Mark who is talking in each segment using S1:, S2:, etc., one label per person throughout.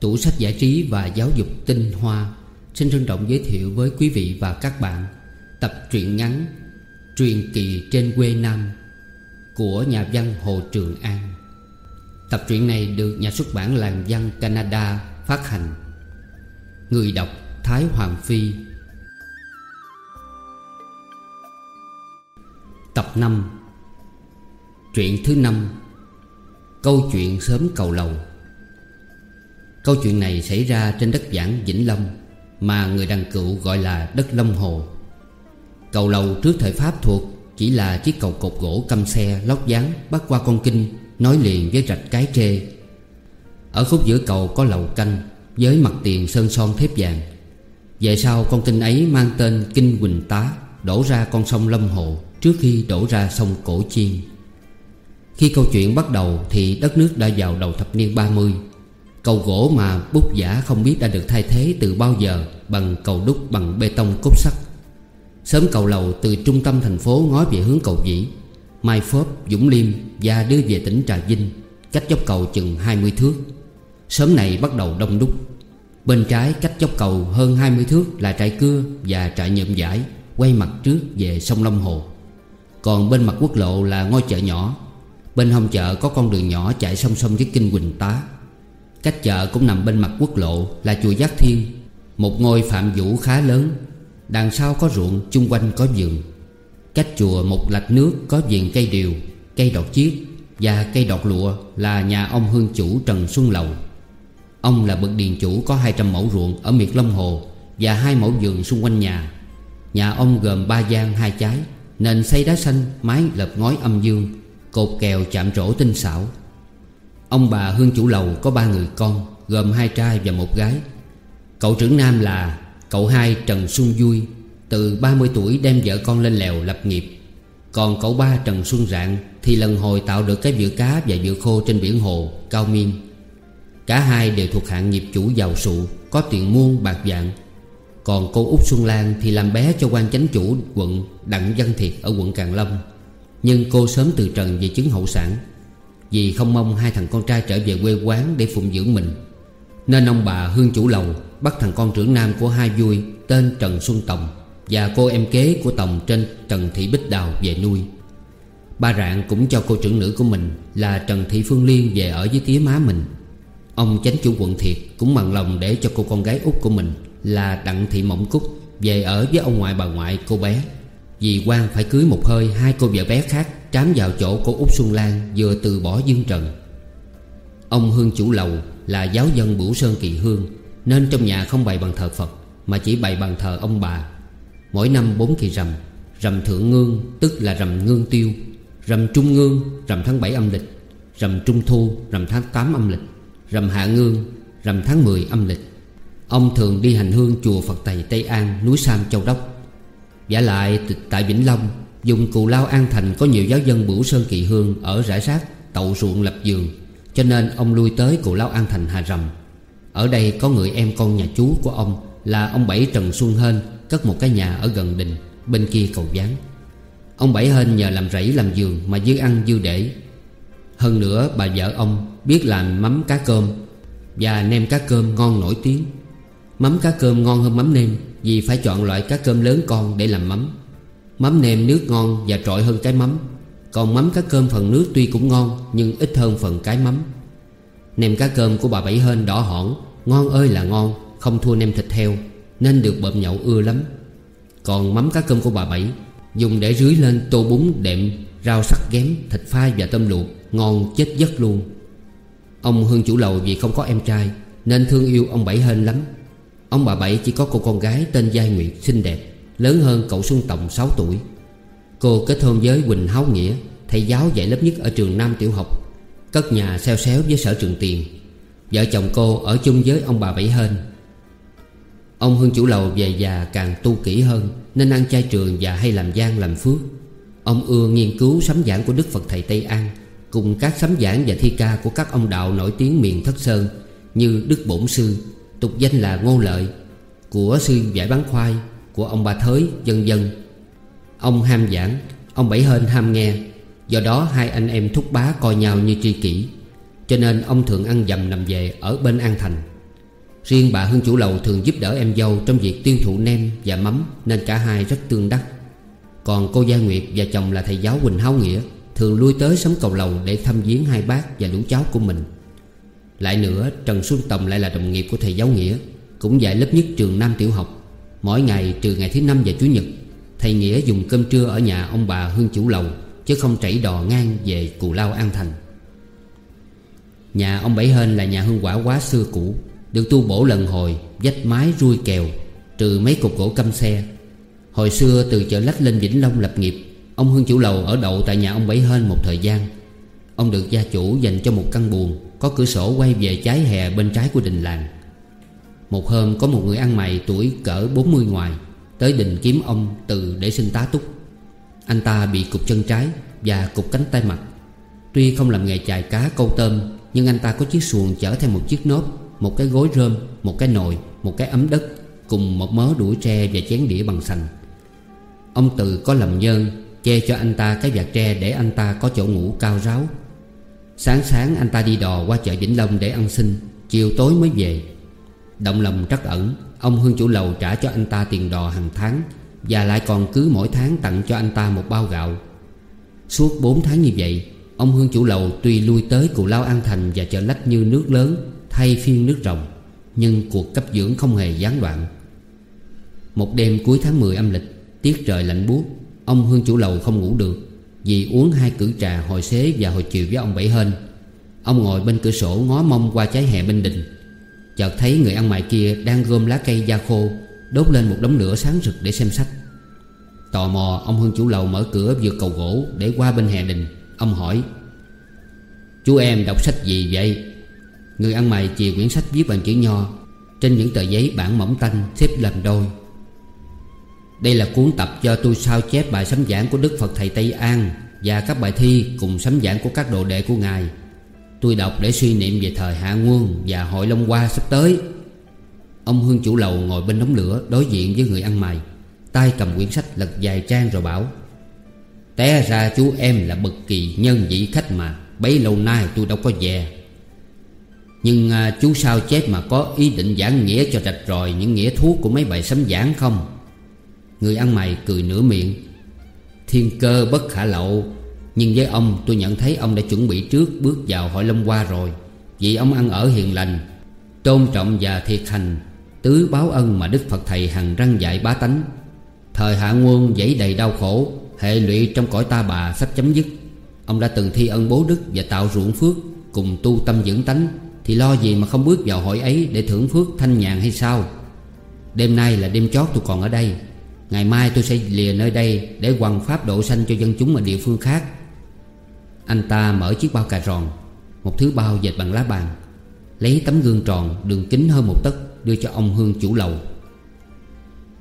S1: Tủ sách giải trí và giáo dục tinh hoa Xin trân trọng giới thiệu với quý vị và các bạn Tập truyện ngắn Truyền kỳ trên quê Nam Của nhà văn Hồ Trường An. Tập truyện này được nhà xuất bản làng văn Canada phát hành. Người đọc Thái Hoàng Phi. Tập 5 Truyện thứ 5 Câu chuyện sớm cầu lầu. Câu chuyện này xảy ra trên đất giảng Vĩnh Long, Mà người đàn cựu gọi là đất Long Hồ. Cầu lầu trước thời Pháp thuộc Chỉ là chiếc cầu cột gỗ căm xe lót dáng Bắt qua con kinh, Nối liền với rạch cái trê. Ở khúc giữa cầu có lầu canh Với mặt tiền sơn son thép vàng. Về sau con kinh ấy mang tên Kinh Quỳnh Tá Đổ ra con sông Lâm Hồ Trước khi đổ ra sông Cổ Chiên. Khi câu chuyện bắt đầu Thì đất nước đã vào đầu thập niên 30 Cầu gỗ mà bút giả không biết đã được thay thế từ bao giờ Bằng cầu đúc bằng bê tông cốt sắt. Sớm cầu lầu từ trung tâm thành phố ngó về hướng cầu Vĩ. Mai phớp, Dũng Liêm và đưa về tỉnh Trà Vinh, Cách dốc cầu chừng 20 thước. Sớm này bắt đầu đông đúc. Bên trái cách dốc cầu hơn 20 thước là trại cưa và trại nhậm giải Quay mặt trước về sông Long Hồ. Còn bên mặt quốc lộ là ngôi chợ nhỏ. Bên hông chợ có con đường nhỏ chạy song song với kinh Quỳnh Tá. Cách chợ cũng nằm bên mặt quốc lộ là chùa Giác Thiên. Một ngôi phạm vũ khá lớn. Đằng sau có ruộng, chung quanh có vườn. Cách chùa một lạch nước, có vườn cây điều, Cây đọt chiết Và cây đọt lụa là nhà ông hương chủ Trần Xuân Lầu. Ông là bậc điền chủ có 200 mẫu ruộng ở miệt Long Hồ Và hai mẫu vườn xung quanh nhà. Nhà ông gồm ba gian, hai trái Nền xây đá xanh, Mái lợp ngói âm dương, Cột kèo chạm trổ tinh xảo. Ông bà Hương Chủ Lầu có ba người con, Gồm hai trai và một gái. Cậu trưởng nam là Cậu hai Trần Xuân Vui, Từ 30 tuổi đem vợ con lên lèo lập nghiệp. Còn cậu ba Trần Xuân Rạng Thì lần hồi tạo được cái vựa cá và vựa khô trên biển hồ Cao Miên Cả hai đều thuộc hạng nghiệp chủ giàu sụ, Có tiền muôn bạc dạng Còn cô Út Xuân Lan thì làm bé cho quan chánh chủ quận Đặng Văn Thiệt ở quận Càng Long. Nhưng cô sớm từ trần về chứng hậu sản. Vì không mong hai thằng con trai trở về quê quán để phụng dưỡng mình. Nên ông bà Hương Chủ Lầu Bắt thằng con trưởng nam của hai vui Tên Trần Xuân Tòng Và cô em kế của Tòng trên Trần Thị Bích Đào về nuôi. Ba Rạng cũng cho cô trưởng nữ của mình Là Trần Thị Phương Liên về ở với tía má mình. Ông chánh chủ quận Thiệt cũng bằng lòng để cho cô con gái út của mình Là Đặng Thị Mộng Cúc Về ở với ông ngoại bà ngoại cô bé. Vì quan phải cưới một hơi hai cô vợ bé khác Trám vào chỗ cô út Xuân Lan Vừa từ bỏ Dương Trần. Ông Hương Chủ Lầu là giáo dân Bửu Sơn Kỳ Hương, Nên trong nhà không bày bằng thờ Phật, Mà chỉ bày bằng thờ ông bà. Mỗi năm bốn kỳ rằm Rằm Thượng Ngương, tức là rằm Ngương Tiêu, Rằm Trung Ngương, rằm tháng 7 âm lịch, Rằm Trung Thu, rằm tháng 8 âm lịch, Rằm Hạ Ngương, Rằm tháng 10 âm lịch. Ông thường đi hành hương chùa Phật Tây Tây An, Núi Sam Châu Đốc. Giả lại tại Vĩnh Long Dùng cù lao An Thành có nhiều giáo dân Bửu Sơn Kỳ Hương Ở rải sát tậu ruộng lập giường Cho nên ông lui tới cù lao An Thành Hà Rầm. Ở đây có người em con nhà chú của ông Là ông Bảy Trần Xuân Hên, Cất một cái nhà ở gần đình, Bên kia cầu gián. Ông Bảy Hên nhờ làm rẫy làm giường Mà dư ăn dư để. Hơn nữa, bà vợ ông biết làm mắm cá cơm Và nem cá cơm ngon nổi tiếng. Mắm cá cơm ngon hơn mắm nêm Vì phải chọn loại cá cơm lớn con để làm mắm. Mắm nêm nước ngon và trội hơn cái mắm. Còn mắm cá cơm phần nước tuy cũng ngon Nhưng ít hơn phần cái mắm. Nem cá cơm của bà Bảy Hên đỏ hỏn Ngon ơi là ngon Không thua nem thịt heo Nên được bợm nhậu ưa lắm. Còn mắm cá cơm của bà Bảy Dùng để rưới lên tô bún đệm Rau sắc ghém, thịt phai và tôm luộc Ngon chết giấc luôn. Ông Hương chủ lầu vì không có em trai Nên thương yêu ông Bảy Hên lắm. Ông bà Bảy chỉ có cô con gái tên Giai Nguyệt xinh đẹp. Lớn hơn cậu Xuân Tòng 6 tuổi. Cô kết hôn với Quỳnh Háo Nghĩa, Thầy giáo dạy lớp nhất ở trường Nam Tiểu Học, Cất nhà xeo xéo với sở trường tiền. Vợ chồng cô ở chung với ông bà Bảy Hên. Ông Hương chủ lầu về già càng tu kỹ hơn, Nên ăn chay trường và hay làm gian làm phước. Ông ưa nghiên cứu sấm giảng của Đức Phật Thầy Tây An, Cùng các sấm giảng và thi ca của các ông đạo nổi tiếng miền Thất Sơn Như Đức Bổn Sư, Tục danh là Ngô Lợi Của sư giải bán khoai của ông Ba Thới, dân dân. Ông ham giảng, Ông Bảy Hên ham nghe. Do đó hai anh em thúc bá coi nhau như tri kỷ. Cho nên ông thường ăn dầm nằm về ở bên An Thành. Riêng bà Hương chủ lầu thường giúp đỡ em dâu Trong việc tiêu thụ nem và mắm, Nên cả hai rất tương đắc. Còn cô Gia Nguyệt và chồng là thầy giáo Quỳnh Háo Nghĩa Thường lui tới sống cầu lầu Để thăm viếng hai bác và lũ cháu của mình. Lại nữa, Trần Xuân Tòng lại là đồng nghiệp của thầy giáo Nghĩa, Cũng dạy lớp nhất trường Nam Tiểu học. Mỗi ngày trừ ngày thứ năm và Chủ nhật, Thầy Nghĩa dùng cơm trưa ở nhà ông bà Hương chủ lầu, Chứ không chảy đò ngang về Cù Lao An Thành. Nhà ông Bảy Hên là nhà hương quả quá xưa cũ, Được tu bổ lần hồi, Vách mái ruôi kèo, Trừ mấy cục gỗ căm xe. Hồi xưa từ chợ lách lên Vĩnh Long lập nghiệp, Ông Hương chủ lầu ở đậu tại nhà ông Bảy Hên một thời gian. Ông được gia chủ dành cho một căn buồng, Có cửa sổ quay về trái hè bên trái của đình làng. Một hôm có một người ăn mày tuổi cỡ 40 ngoài, Tới đình kiếm ông từ để xin tá túc. Anh ta bị cục chân trái Và cục cánh tay mặt. Tuy không làm nghề chài cá câu tôm, Nhưng anh ta có chiếc xuồng chở theo một chiếc nốt, Một cái gối rơm, Một cái nồi, Một cái ấm đất Cùng một mớ đũa tre và chén đĩa bằng sành. Ông Từ có lầm nhơn, Che cho anh ta cái vạt tre để anh ta có chỗ ngủ cao ráo. Sáng sáng anh ta đi đò qua chợ Vĩnh Long để ăn xin, Chiều tối mới về. Động lòng trắc ẩn, Ông Hương chủ lầu trả cho anh ta tiền đò hàng tháng Và lại còn cứ mỗi tháng tặng cho anh ta một bao gạo. Suốt 4 tháng như vậy, Ông Hương chủ lầu tuy lui tới Cù Lao An Thành và chợ lách như nước lớn, Thay phiên nước rồng, Nhưng cuộc cấp dưỡng không hề gián đoạn. Một đêm cuối tháng 10 âm lịch, Tiết trời lạnh buốt, Ông Hương chủ lầu không ngủ được Vì uống hai cử trà hồi xế và hồi chiều với ông Bảy Hên. Ông ngồi bên cửa sổ ngó mông qua trái hè bên đình Chợt thấy người ăn mày kia đang gom lá cây da khô, Đốt lên một đống lửa sáng rực để xem sách. Tò mò, ông Hương chủ lầu mở cửa vượt cầu gỗ Để qua bên hè đình. Ông hỏi, Chú em đọc sách gì vậy? Người ăn mày chìa quyển sách viết bằng chữ nho. Trên những tờ giấy bản mỏng tanh xếp làm đôi. Đây là cuốn tập cho tôi sao chép bài sấm giảng của Đức Phật Thầy Tây An Và các bài thi cùng sấm giảng của các đồ đệ của Ngài. Tôi đọc để suy niệm về thời Hạ Nguồn Và hội Long Hoa sắp tới. Ông Hương chủ lầu ngồi bên đống lửa Đối diện với người ăn mày tay cầm quyển sách lật vài trang rồi bảo Té ra chú em là bậc kỳ nhân vị khách mà Bấy lâu nay tôi đâu có về. Nhưng à, chú sao chép mà có ý định giảng nghĩa cho rạch rồi Những nghĩa thuốc của mấy bài sấm giảng không? Người ăn mày cười nửa miệng Thiên cơ bất khả lậu nhưng với ông, tôi nhận thấy ông đã chuẩn bị trước Bước vào hội lâm qua rồi. Vì ông ăn ở hiền lành, Tôn trọng và thiệt hành, Tứ báo ân mà Đức Phật Thầy hằng răng dạy bá tánh. Thời hạ nguồn dãy đầy đau khổ, Hệ lụy trong cõi ta bà sắp chấm dứt. Ông đã từng thi ân bố đức và tạo ruộng phước, Cùng tu tâm dưỡng tánh. Thì lo gì mà không bước vào hội ấy Để thưởng phước thanh nhàn hay sao? Đêm nay là đêm chót tôi còn ở đây. Ngày mai tôi sẽ lìa nơi đây Để hoằng pháp độ sanh cho dân chúng ở địa phương khác. Anh ta mở chiếc bao cà ròn, Một thứ bao dệt bằng lá bàn, Lấy tấm gương tròn đường kính hơn một tấc Đưa cho ông Hương chủ lầu.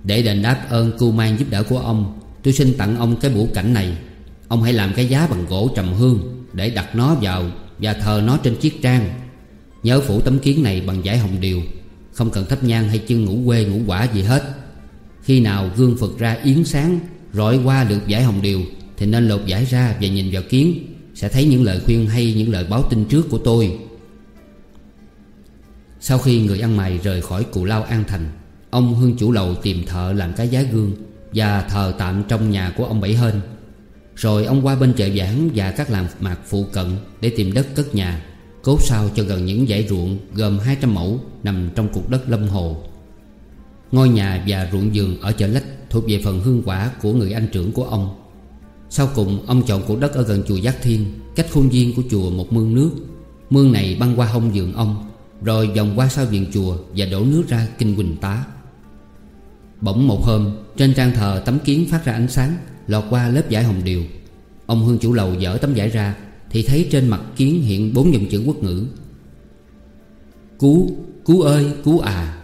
S1: Để đền đáp ơn cưu mang giúp đỡ của ông, Tôi xin tặng ông cái bủ cảnh này. Ông hãy làm cái giá bằng gỗ trầm hương Để đặt nó vào Và thờ nó trên chiếc trang. Nhớ phủ tấm kiến này bằng giải hồng điều, Không cần thắp nhang hay chân ngủ quê ngủ quả gì hết. Khi nào gương Phật ra yến sáng, Rọi qua lượt giải hồng điều, Thì nên lột giải ra và nhìn vào kiến. Sẽ thấy những lời khuyên hay những lời báo tin trước của tôi. Sau khi người ăn mày rời khỏi cụ lao an thành, Ông Hương chủ lầu tìm thợ làm cái giá gương Và thờ tạm trong nhà của ông Bảy Hên. Rồi ông qua bên chợ giảng và các làng mạc phụ cận Để tìm đất cất nhà, Cốt sao cho gần những dãy ruộng gồm 200 mẫu Nằm trong cục đất lâm hồ. Ngôi nhà và ruộng vườn ở chợ Lách Thuộc về phần hương quả của người anh trưởng của ông. Sau cùng ông chọn cục đất ở gần chùa Giác Thiên Cách khuôn viên của chùa một mương nước. Mương này băng qua hông giường ông Rồi vòng qua sau viện chùa Và đổ nước ra kinh Quỳnh Tá. Bỗng một hôm Trên trang thờ tấm kiến phát ra ánh sáng Lọt qua lớp giải hồng điều. Ông Hương chủ lầu dở tấm giải ra Thì thấy trên mặt kiến hiện bốn dòng chữ quốc ngữ. Cứu, cứu ơi, cứu à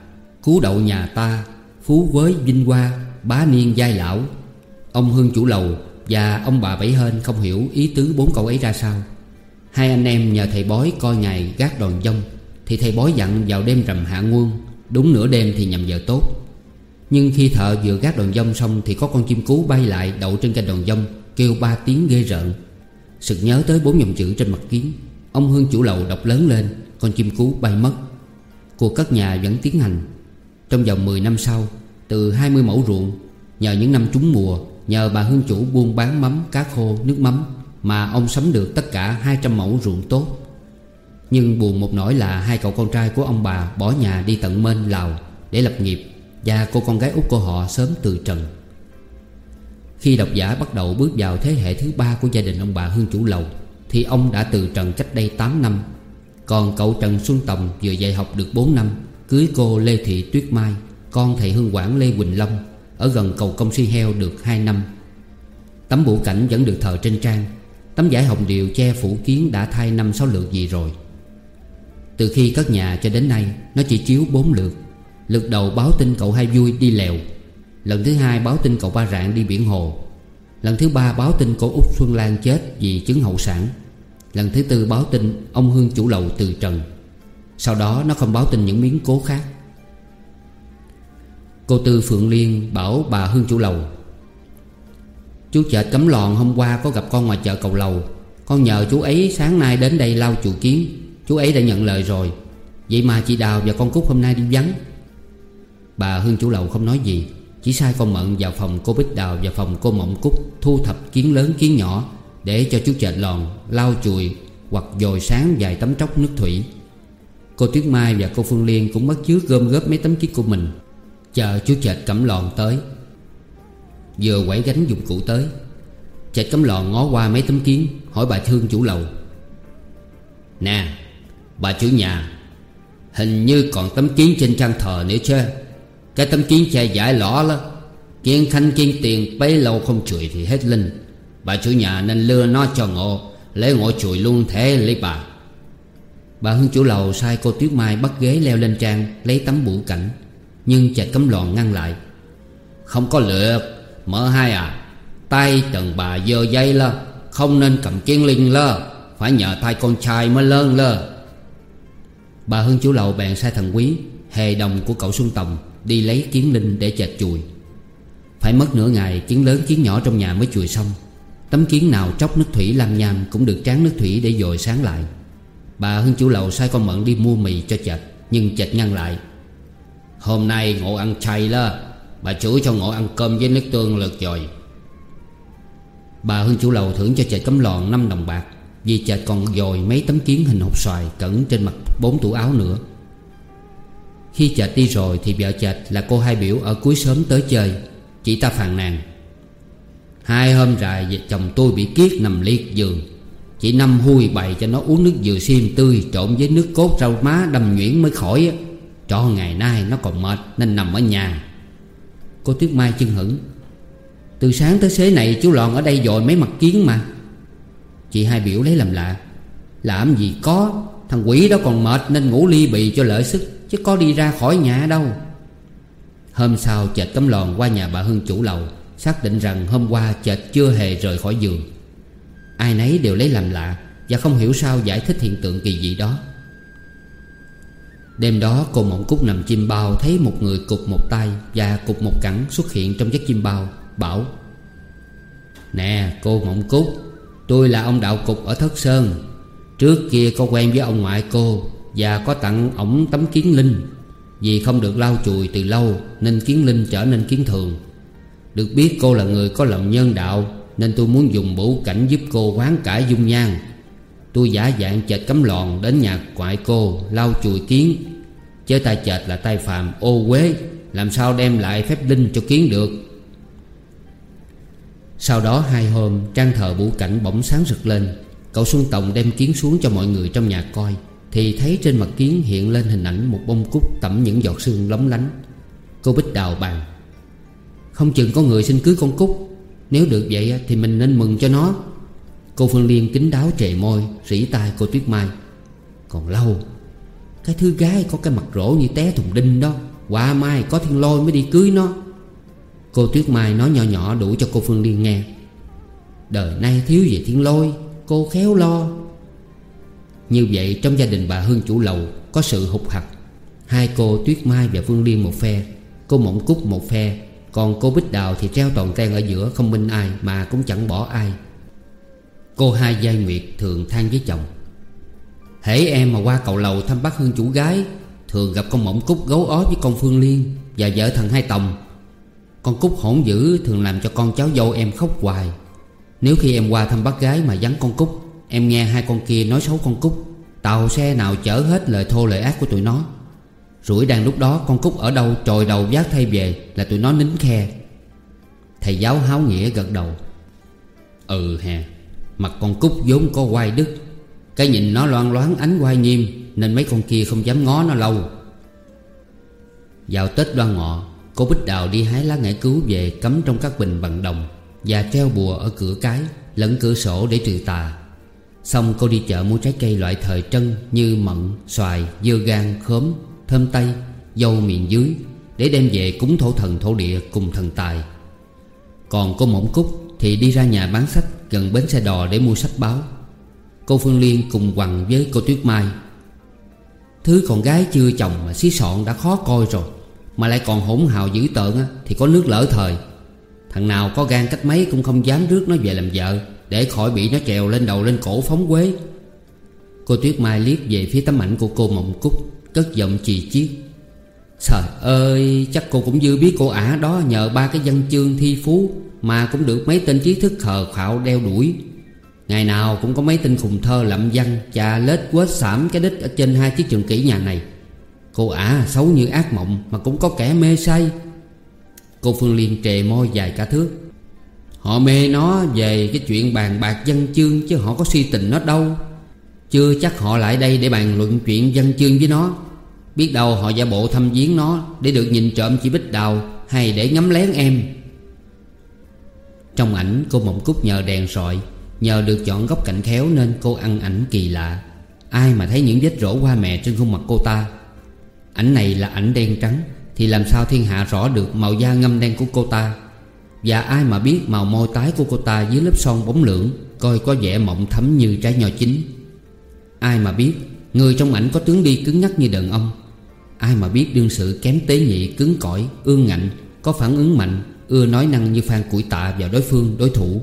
S1: Cứu đậu nhà ta Phú với vinh hoa Bá niên giai lão. Ông Hương chủ lầu và ông bà Bảy Hên không hiểu ý tứ bốn câu ấy ra sao. Hai anh em nhờ thầy bói coi ngày gác đòn dông, Thì thầy bói dặn vào đêm rằm hạ nguồn, Đúng nửa đêm thì nhằm giờ tốt. Nhưng khi thợ vừa gác đòn dông xong Thì có con chim cú bay lại đậu trên cành đòn dông, Kêu ba tiếng ghê rợn. Sực nhớ tới bốn dòng chữ trên mặt kiến, Ông Hương chủ lầu đọc lớn lên, Con chim cú bay mất. Cuộc cất nhà vẫn tiến hành. Trong vòng 10 năm sau, Từ 20 mẫu ruộng, Nhờ những năm trúng mùa Nhờ bà hương chủ buôn bán mắm, cá khô, nước mắm Mà ông sắm được tất cả 200 mẫu ruộng tốt. Nhưng buồn một nỗi là hai cậu con trai của ông bà Bỏ nhà đi tận Mên, Lào Để lập nghiệp Và cô con gái út của họ sớm từ trần. Khi độc giả bắt đầu bước vào thế hệ thứ ba Của gia đình ông bà Hương Chủ Lầu Thì ông đã từ trần cách đây 8 năm. Còn cậu Trần Xuân Tòng vừa dạy học được 4 năm Cưới cô Lê Thị Tuyết Mai Con thầy hương quản Lê Quỳnh Long ở gần cầu công suy heo được 2 năm. Tấm bộ cảnh vẫn được thờ trên trang. Tấm giải hồng điều che phủ kiến đã thay năm sáu lượt gì rồi. Từ khi cất nhà cho đến nay, Nó chỉ chiếu bốn lượt. Lượt đầu báo tin cậu hai vui đi lèo. Lần thứ hai báo tin cậu ba rạng đi biển hồ. Lần thứ ba báo tin cô Út Xuân Lan chết vì chứng hậu sản. Lần thứ tư báo tin ông Hương chủ lầu từ trần. Sau đó nó không báo tin những miếng cố khác. Cô Tư Phượng Liên bảo bà Hương chủ lầu, Chú chợ cấm lòn hôm qua có gặp con ngoài chợ cầu lầu. Con nhờ chú ấy sáng nay đến đây lau chùa kiến. Chú ấy đã nhận lời rồi. Vậy mà chị Đào và con Cúc hôm nay đi vắng. Bà Hương chủ lầu không nói gì, Chỉ sai con Mận vào phòng cô Bích Đào Và phòng cô Mộng Cúc Thu thập kiến lớn kiến nhỏ Để cho chú chợ lòn, lau chùi Hoặc dồi sáng vài tấm tróc nước thủy. Cô Tuyết Mai và cô Phương Liên Cũng bắt chước gom góp mấy tấm kiến của mình. Chờ chú chệt cẩm lòn tới. Vừa quẩy gánh dụng cụ tới Chệt cẩm lòn ngó qua mấy tấm kiến, Hỏi bà Thương chủ lầu. Nè, Bà chủ nhà, Hình như còn tấm kiến trên trang thờ nữa chứ. Cái tấm kiến che giải lõ đó Kiên khanh kiên tiền, bấy lâu không chửi thì hết linh. Bà chủ nhà nên lưa nó cho ngộ, Lấy ngộ chùi luôn thế lấy bà. Bà Hương chủ lầu sai cô Tuyết Mai bắt ghế leo lên trang, Lấy tấm bụ cảnh. Nhưng chạch cấm lòn ngăn lại. Không có lượt Mở hai à. Tay trần bà dơ dây lơ. Không nên cầm kiến linh lơ. Phải nhờ tay con trai mới lớn lơ. Bà Hương chủ lầu bèn sai thằng quý, Hề đồng của cậu Xuân Tòng, Đi lấy kiến linh để chạch chùi. Phải mất nửa ngày, kiến lớn kiến nhỏ trong nhà mới chùi xong. Tấm kiến nào tróc nước thủy lam nham Cũng được tráng nước thủy để dồi sáng lại. Bà Hương chủ lầu sai con Mận đi mua mì cho chạch Nhưng chạch ngăn lại. Hôm nay ngộ ăn chay đó Bà chủ cho ngộ ăn cơm với nước tương lượt rồi Bà Hương chủ lầu thưởng cho chợt cấm lòn 5 đồng bạc. Vì chợt còn dồi mấy tấm kiến hình hộp xoài Cẩn trên mặt bốn tủ áo nữa. Khi chợt đi rồi Thì vợ chợt là cô hai biểu ở cuối sớm tới chơi. Chị ta phàn nàn. Hai hôm dài chồng tôi bị kiết nằm liệt giường. Chị Năm hui bày cho nó uống nước dừa xiêm tươi Trộn với nước cốt rau má đầm nhuyễn mới khỏi cho ngày nay nó còn mệt Nên nằm ở nhà. Cô Tuyết Mai chân hững Từ sáng tới xế này chú Lòn ở đây dội mấy mặt kiến mà. Chị hai biểu lấy làm lạ. Làm gì có, Thằng quỷ đó còn mệt nên ngủ ly bì cho lợi sức, Chứ có đi ra khỏi nhà đâu. Hôm sau chợt cấm lòn qua nhà bà Hương chủ lầu, Xác định rằng hôm qua chợt chưa hề rời khỏi giường. Ai nấy đều lấy làm lạ Và không hiểu sao giải thích hiện tượng kỳ dị đó. Đêm đó, cô Mộng Cúc nằm chim bao Thấy một người cục một tay Và cục một cẳng xuất hiện trong giấc chim bao, Bảo, Nè, cô Mộng Cúc, Tôi là ông Đạo Cục ở Thất Sơn. Trước kia có quen với ông ngoại cô Và có tặng ổng tấm kiến linh. Vì không được lau chùi từ lâu Nên kiến linh trở nên kiến thường. Được biết cô là người có lòng nhân đạo Nên tôi muốn dùng bổ cảnh giúp cô hoán cải dung nhan. Tôi giả dạng chệt cấm lòn đến nhà ngoại cô, Lau chùi kiến. Chớ tay chệt là tay phạm ô quế Làm sao đem lại phép linh cho kiến được? Sau đó hai hôm, Trang thờ vũ cảnh bỗng sáng rực lên. Cậu Xuân tổng đem kiến xuống cho mọi người trong nhà coi, Thì thấy trên mặt kiến hiện lên hình ảnh Một bông cúc tẩm những giọt sương lóng lánh. Cô Bích đào bàn. Không chừng có người xin cưới con cúc. Nếu được vậy thì mình nên mừng cho nó. Cô Phương Liên kính đáo trề môi, Rỉ tai cô Tuyết Mai. Còn lâu, Cái thứ gái có cái mặt rỗ như té thùng đinh đó Quả mai có thiên lôi mới đi cưới nó. Cô Tuyết Mai nói nhỏ nhỏ đủ cho cô Phương Liên nghe. Đời nay thiếu về thiên lôi, Cô khéo lo. Như vậy trong gia đình bà Hương chủ lầu Có sự hụt hặc. Hai cô Tuyết Mai và Phương Liên một phe, Cô Mộng Cúc một phe, Còn cô Bích Đào thì treo toàn ten ở giữa Không minh ai mà cũng chẳng bỏ ai. Cô hai Giai Nguyệt thường than với chồng, Hễ em mà qua cầu lầu thăm bác Hương chủ gái, Thường gặp con mộng cúc gấu ó với con Phương Liên Và vợ thằng Hai Tòng. Con cúc hỗn dữ thường làm cho con cháu dâu em khóc hoài. Nếu khi em qua thăm bác gái mà vắng con cúc Em nghe hai con kia nói xấu con cúc Tàu xe nào chở hết lời thô lời ác của tụi nó. Rủi đang lúc đó con Cúc ở đâu trồi đầu giác thay về Là tụi nó nín khe. Thầy giáo háo nghĩa gật đầu Ừ hè Mặt con Cúc vốn có quai đức. Cái nhìn nó loan loáng ánh quai nghiêm Nên mấy con kia không dám ngó nó lâu. Vào Tết đoan ngọ Cô Bích Đào đi hái lá ngải cứu về Cắm trong các bình bằng đồng Và treo bùa ở cửa cái Lẫn cửa sổ để trừ tà. Xong cô đi chợ mua trái cây loại thời trân Như mận, xoài, dưa gan, khóm, thơm tây, dâu miền dưới Để đem về cúng thổ thần thổ địa cùng thần tài. Còn cô Mộng Cúc thì đi ra nhà bán sách. Gần bến xe đò để mua sách báo. Cô Phương Liên cùng quằn với cô Tuyết Mai. Thứ con gái chưa chồng mà xí sọn đã khó coi rồi Mà lại còn hỗn hào dữ tợn á, Thì có nước lỡ thời. Thằng nào có gan cách mấy cũng không dám rước nó về làm vợ Để khỏi bị nó trèo lên đầu lên cổ phóng quế. Cô Tuyết Mai liếc về phía tấm ảnh của cô Mộng Cúc Cất giọng chì chiết. Trời ơi, chắc cô cũng dư biết cô ả đó Nhờ ba cái dân chương thi phú Mà cũng được mấy tên trí thức khờ khạo đeo đuổi. Ngày nào cũng có mấy tên khùng thơ lậm văn Chà lết quết xảm cái đích Ở trên hai chiếc trường kỷ nhà này. Cô ả xấu như ác mộng Mà cũng có kẻ mê say. Cô Phương Liên trề môi dài cả thước. Họ mê nó về cái chuyện bàn bạc dân chương Chứ họ có suy tình nó đâu. Chưa chắc họ lại đây để bàn luận chuyện dân chương với nó. Biết đâu họ giả bộ thăm viếng nó Để được nhìn trộm chị Bích Đào Hay để ngắm lén em. Trong ảnh, cô Mộng Cúc nhờ đèn sọi, Nhờ được chọn góc cạnh khéo Nên cô ăn ảnh kỳ lạ. Ai mà thấy những vết rỗ hoa mè trên khuôn mặt cô ta? Ảnh này là ảnh đen trắng, Thì làm sao thiên hạ rõ được màu da ngâm đen của cô ta? Và ai mà biết màu môi tái của cô ta Dưới lớp son bóng lưỡng, Coi có vẻ mộng thấm như trái nho chín? Ai mà biết, Người trong ảnh có tướng đi cứng nhắc như đàn ông. Ai mà biết đương sự kém tế nhị, cứng cỏi, Ương ngạnh, Có phản ứng mạnh, Ưa nói năng như phan củi tạ vào đối phương, đối thủ.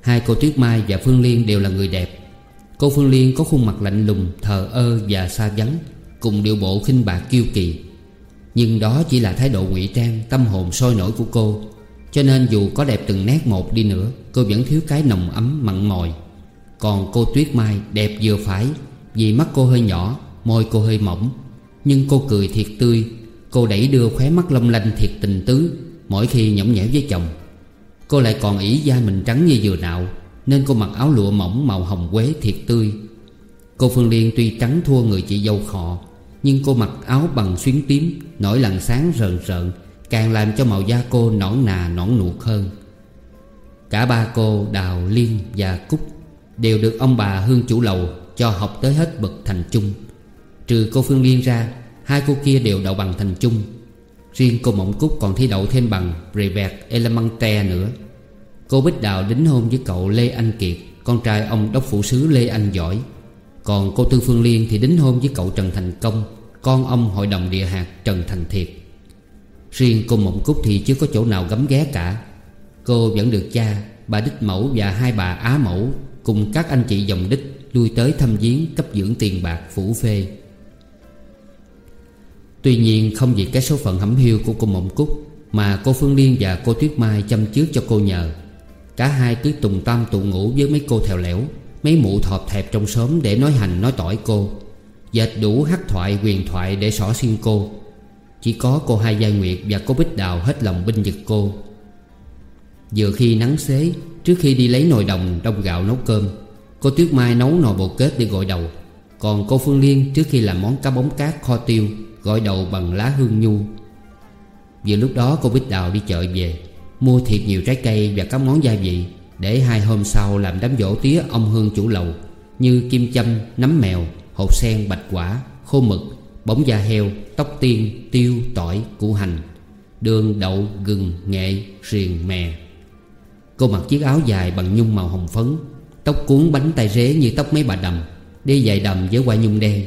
S1: Hai cô Tuyết Mai và Phương Liên đều là người đẹp. Cô Phương Liên có khuôn mặt lạnh lùng, Thờ ơ và xa vắng, Cùng điệu bộ khinh bạc kiêu kỳ. Nhưng đó chỉ là thái độ ngụy trang, Tâm hồn sôi nổi của cô. Cho nên dù có đẹp từng nét một đi nữa, Cô vẫn thiếu cái nồng ấm mặn mòi. Còn cô Tuyết Mai đẹp vừa phải, Vì mắt cô hơi nhỏ, Môi cô hơi mỏng. Nhưng cô cười thiệt tươi. Cô đẩy đưa khóe mắt long lanh thiệt tình tứ Mỗi khi nhõng nhẽo với chồng. Cô lại còn ỷ da mình trắng như dừa nạo Nên cô mặc áo lụa mỏng màu hồng quế thiệt tươi. Cô Phương Liên tuy trắng thua người chị dâu khọ Nhưng cô mặc áo bằng xuyến tím Nổi lằn sáng rờn rợn Càng làm cho màu da cô nõn nà nõn nuột hơn. Cả ba cô Đào, Liên và Cúc Đều được ông bà Hương chủ lầu Cho học tới hết bậc thành trung. Trừ cô Phương Liên ra Hai cô kia đều đậu bằng thành chung. Riêng cô Mộng Cúc còn thi đậu thêm bằng Brevet elemente nữa. Cô Bích Đào đính hôn với cậu Lê Anh Kiệt Con trai ông đốc phụ sứ Lê Anh Giỏi. Còn cô Tư Phương Liên thì đính hôn với cậu Trần Thành Công Con ông hội đồng địa hạt Trần Thành Thiệt. Riêng cô Mộng Cúc thì chưa có chỗ nào gấm ghé cả. Cô vẫn được cha, bà Đích Mẫu và hai bà Á Mẫu Cùng các anh chị dòng Đích lui tới thăm viếng cấp dưỡng tiền bạc phủ phê. Tuy nhiên, không vì cái số phận hẩm hiu của cô Mộng Cúc, Mà cô Phương Liên và cô Tuyết Mai chăm trước cho cô nhờ. Cả hai cứ tùng tam tụ ngủ với mấy cô thèo lẻo, Mấy mụ thọp thẹp trong xóm để nói hành nói tỏi cô. Dệt đủ hắc thoại, quyền thoại để xỏ xiên cô. Chỉ có cô Hai Giai Nguyệt và cô Bích Đào hết lòng binh vực cô. Vừa khi nắng xế, Trước khi đi lấy nồi đồng đông gạo nấu cơm, Cô Tuyết Mai nấu nồi bột kết để gội đầu. Còn cô Phương Liên trước khi làm món cá bóng cát kho tiêu Gọi đầu bằng lá hương nhu. Vừa lúc đó cô Bích Đào đi chợ về Mua thiệt nhiều trái cây và các món gia vị Để hai hôm sau làm đám dỗ tía ông Hương chủ lầu Như kim châm, nấm mèo, hột sen, bạch quả, khô mực Bóng da heo, tóc tiên, tiêu, tỏi, củ hành Đường, đậu, gừng, nghệ, riềng, mè. Cô mặc chiếc áo dài bằng nhung màu hồng phấn Tóc cuốn bánh tay rế như tóc mấy bà đầm. Đi dài đầm với quai nhung đen.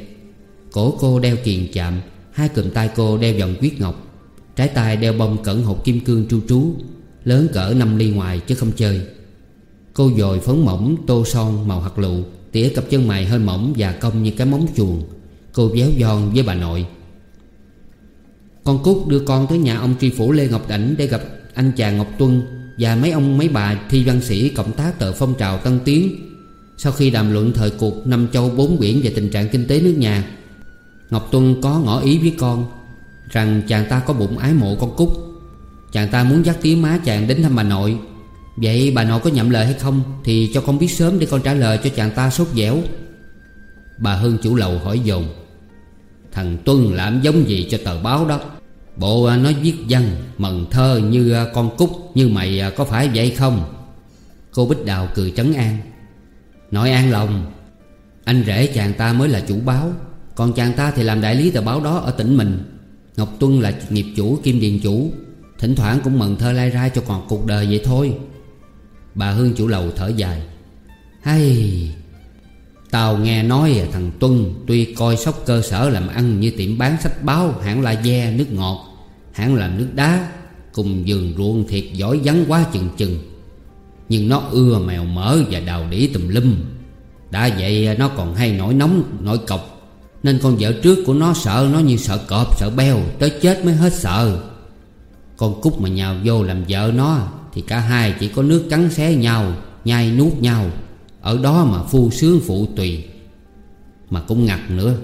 S1: Cổ cô đeo kiền chạm, Hai cụm tay cô đeo vòng quyết ngọc, Trái tay đeo bông cẩn hộp kim cương tru trú, Lớn cỡ năm ly ngoài chứ không chơi. Cô dồi phấn mỏng, tô son, màu hạt lụ Tỉa cặp chân mày hơi mỏng và cong như cái móng chuồng. Cô véo giòn với bà nội. Con Cúc đưa con tới nhà ông tri phủ Lê Ngọc Đảnh Để gặp anh chàng Ngọc Tuân Và mấy ông mấy bà thi văn sĩ cộng tác tờ phong trào Tân Tiến. Sau khi đàm luận thời cuộc năm châu bốn biển Về tình trạng kinh tế nước nhà, Ngọc Tuân có ngỏ ý với con Rằng chàng ta có bụng ái mộ con Cúc. Chàng ta muốn dắt tía má chàng đến thăm bà nội. Vậy bà nội có nhậm lời hay không Thì cho con biết sớm để con trả lời cho chàng ta sốt dẻo. Bà Hương chủ lầu hỏi dồn, Thằng Tuân làm giống gì cho tờ báo đó? Bộ à, nó viết văn Mần thơ như à, con cúc, Như mày à, có phải vậy không? Cô Bích Đào cười trấn an nội an lòng. Anh rể chàng ta mới là chủ báo. Còn chàng ta thì làm đại lý tờ báo đó ở tỉnh mình. Ngọc Tuân là nghiệp chủ, kim điền chủ. Thỉnh thoảng cũng mần thơ lai ra cho còn cuộc đời vậy thôi. Bà Hương chủ lầu thở dài. Hay, Tao nghe nói à, thằng Tuân Tuy coi sóc cơ sở làm ăn như tiệm bán sách báo, Hãng la ve, nước ngọt, Hãng làm nước đá, Cùng giường ruộng thiệt giỏi vắng quá chừng chừng. Nhưng nó ưa mèo mỡ và đào đĩ tùm lum. Đã vậy, nó còn hay nổi nóng, nổi cọc. Nên con vợ trước của nó sợ nó như sợ cọp, sợ beo, Tới chết mới hết sợ. Con Cúc mà nhào vô làm vợ nó, Thì cả hai chỉ có nước cắn xé nhau, Nhai nuốt nhau. Ở đó mà phu sướng phụ tùy. Mà cũng ngặt nữa.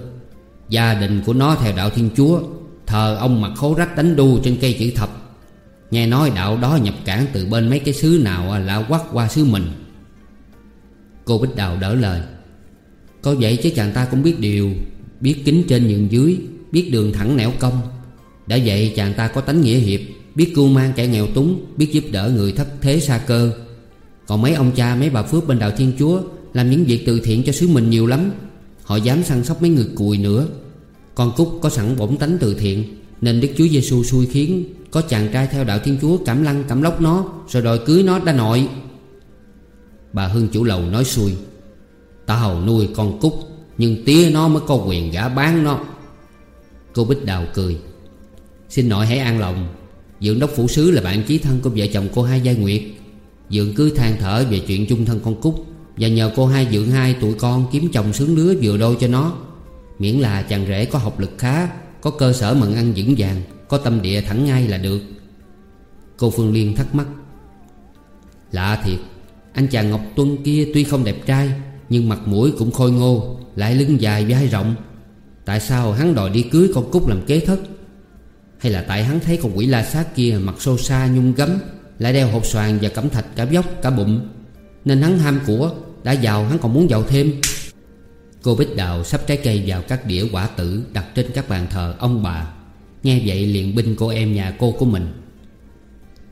S1: Gia đình của nó theo đạo Thiên Chúa, Thờ ông mặc khố rách đánh đu trên cây chữ thập. Nghe nói đạo đó nhập cản từ bên mấy cái xứ nào à, lạ quắc qua xứ mình. Cô Bích Đào đỡ lời. Có vậy chứ chàng ta cũng biết điều, Biết kính trên nhường dưới, Biết đường thẳng nẻo công. Đã vậy chàng ta có tánh nghĩa hiệp, Biết cưu mang kẻ nghèo túng, Biết giúp đỡ người thất thế xa cơ. Còn mấy ông cha, mấy bà Phước bên đạo Thiên Chúa Làm những việc từ thiện cho xứ mình nhiều lắm, Họ dám săn sóc mấy người cùi nữa. Con Cúc có sẵn bổn tánh từ thiện, Nên Đức Chúa Giêsu xui khiến có chàng trai theo đạo Thiên Chúa cảm lăng, cảm lóc nó, Rồi đòi cưới nó đã nội. Bà Hương chủ lầu nói xuôi Tao nuôi con Cúc, Nhưng tía nó mới có quyền gả bán nó. Cô Bích Đào cười, Xin nội hãy an lòng Dượng đốc phủ sứ là bạn chí thân của vợ chồng cô hai Giai Nguyệt. Dượng cứ than thở về chuyện chung thân con Cúc, Và nhờ cô hai Dượng hai tụi con kiếm chồng sướng lứa vừa đôi cho nó. Miễn là chàng rể có học lực khá, Có cơ sở mận ăn vững vàng có tâm địa thẳng ngay là được. Cô Phương Liên thắc mắc. Lạ thiệt, Anh chàng Ngọc Tuân kia tuy không đẹp trai, Nhưng mặt mũi cũng khôi ngô, Lại lưng dài vai rộng. Tại sao hắn đòi đi cưới con Cúc làm kế thất? Hay là tại hắn thấy con quỷ la sát kia Mặt sâu xa nhung gấm, lại đeo hộp xoàn và cẩm thạch cả dốc cả bụng? Nên hắn ham của, Đã giàu hắn còn muốn giàu thêm. Cô Bích Đào sắp trái cây vào các đĩa quả tử Đặt trên các bàn thờ ông bà. Nghe vậy liền binh cô em nhà cô của mình.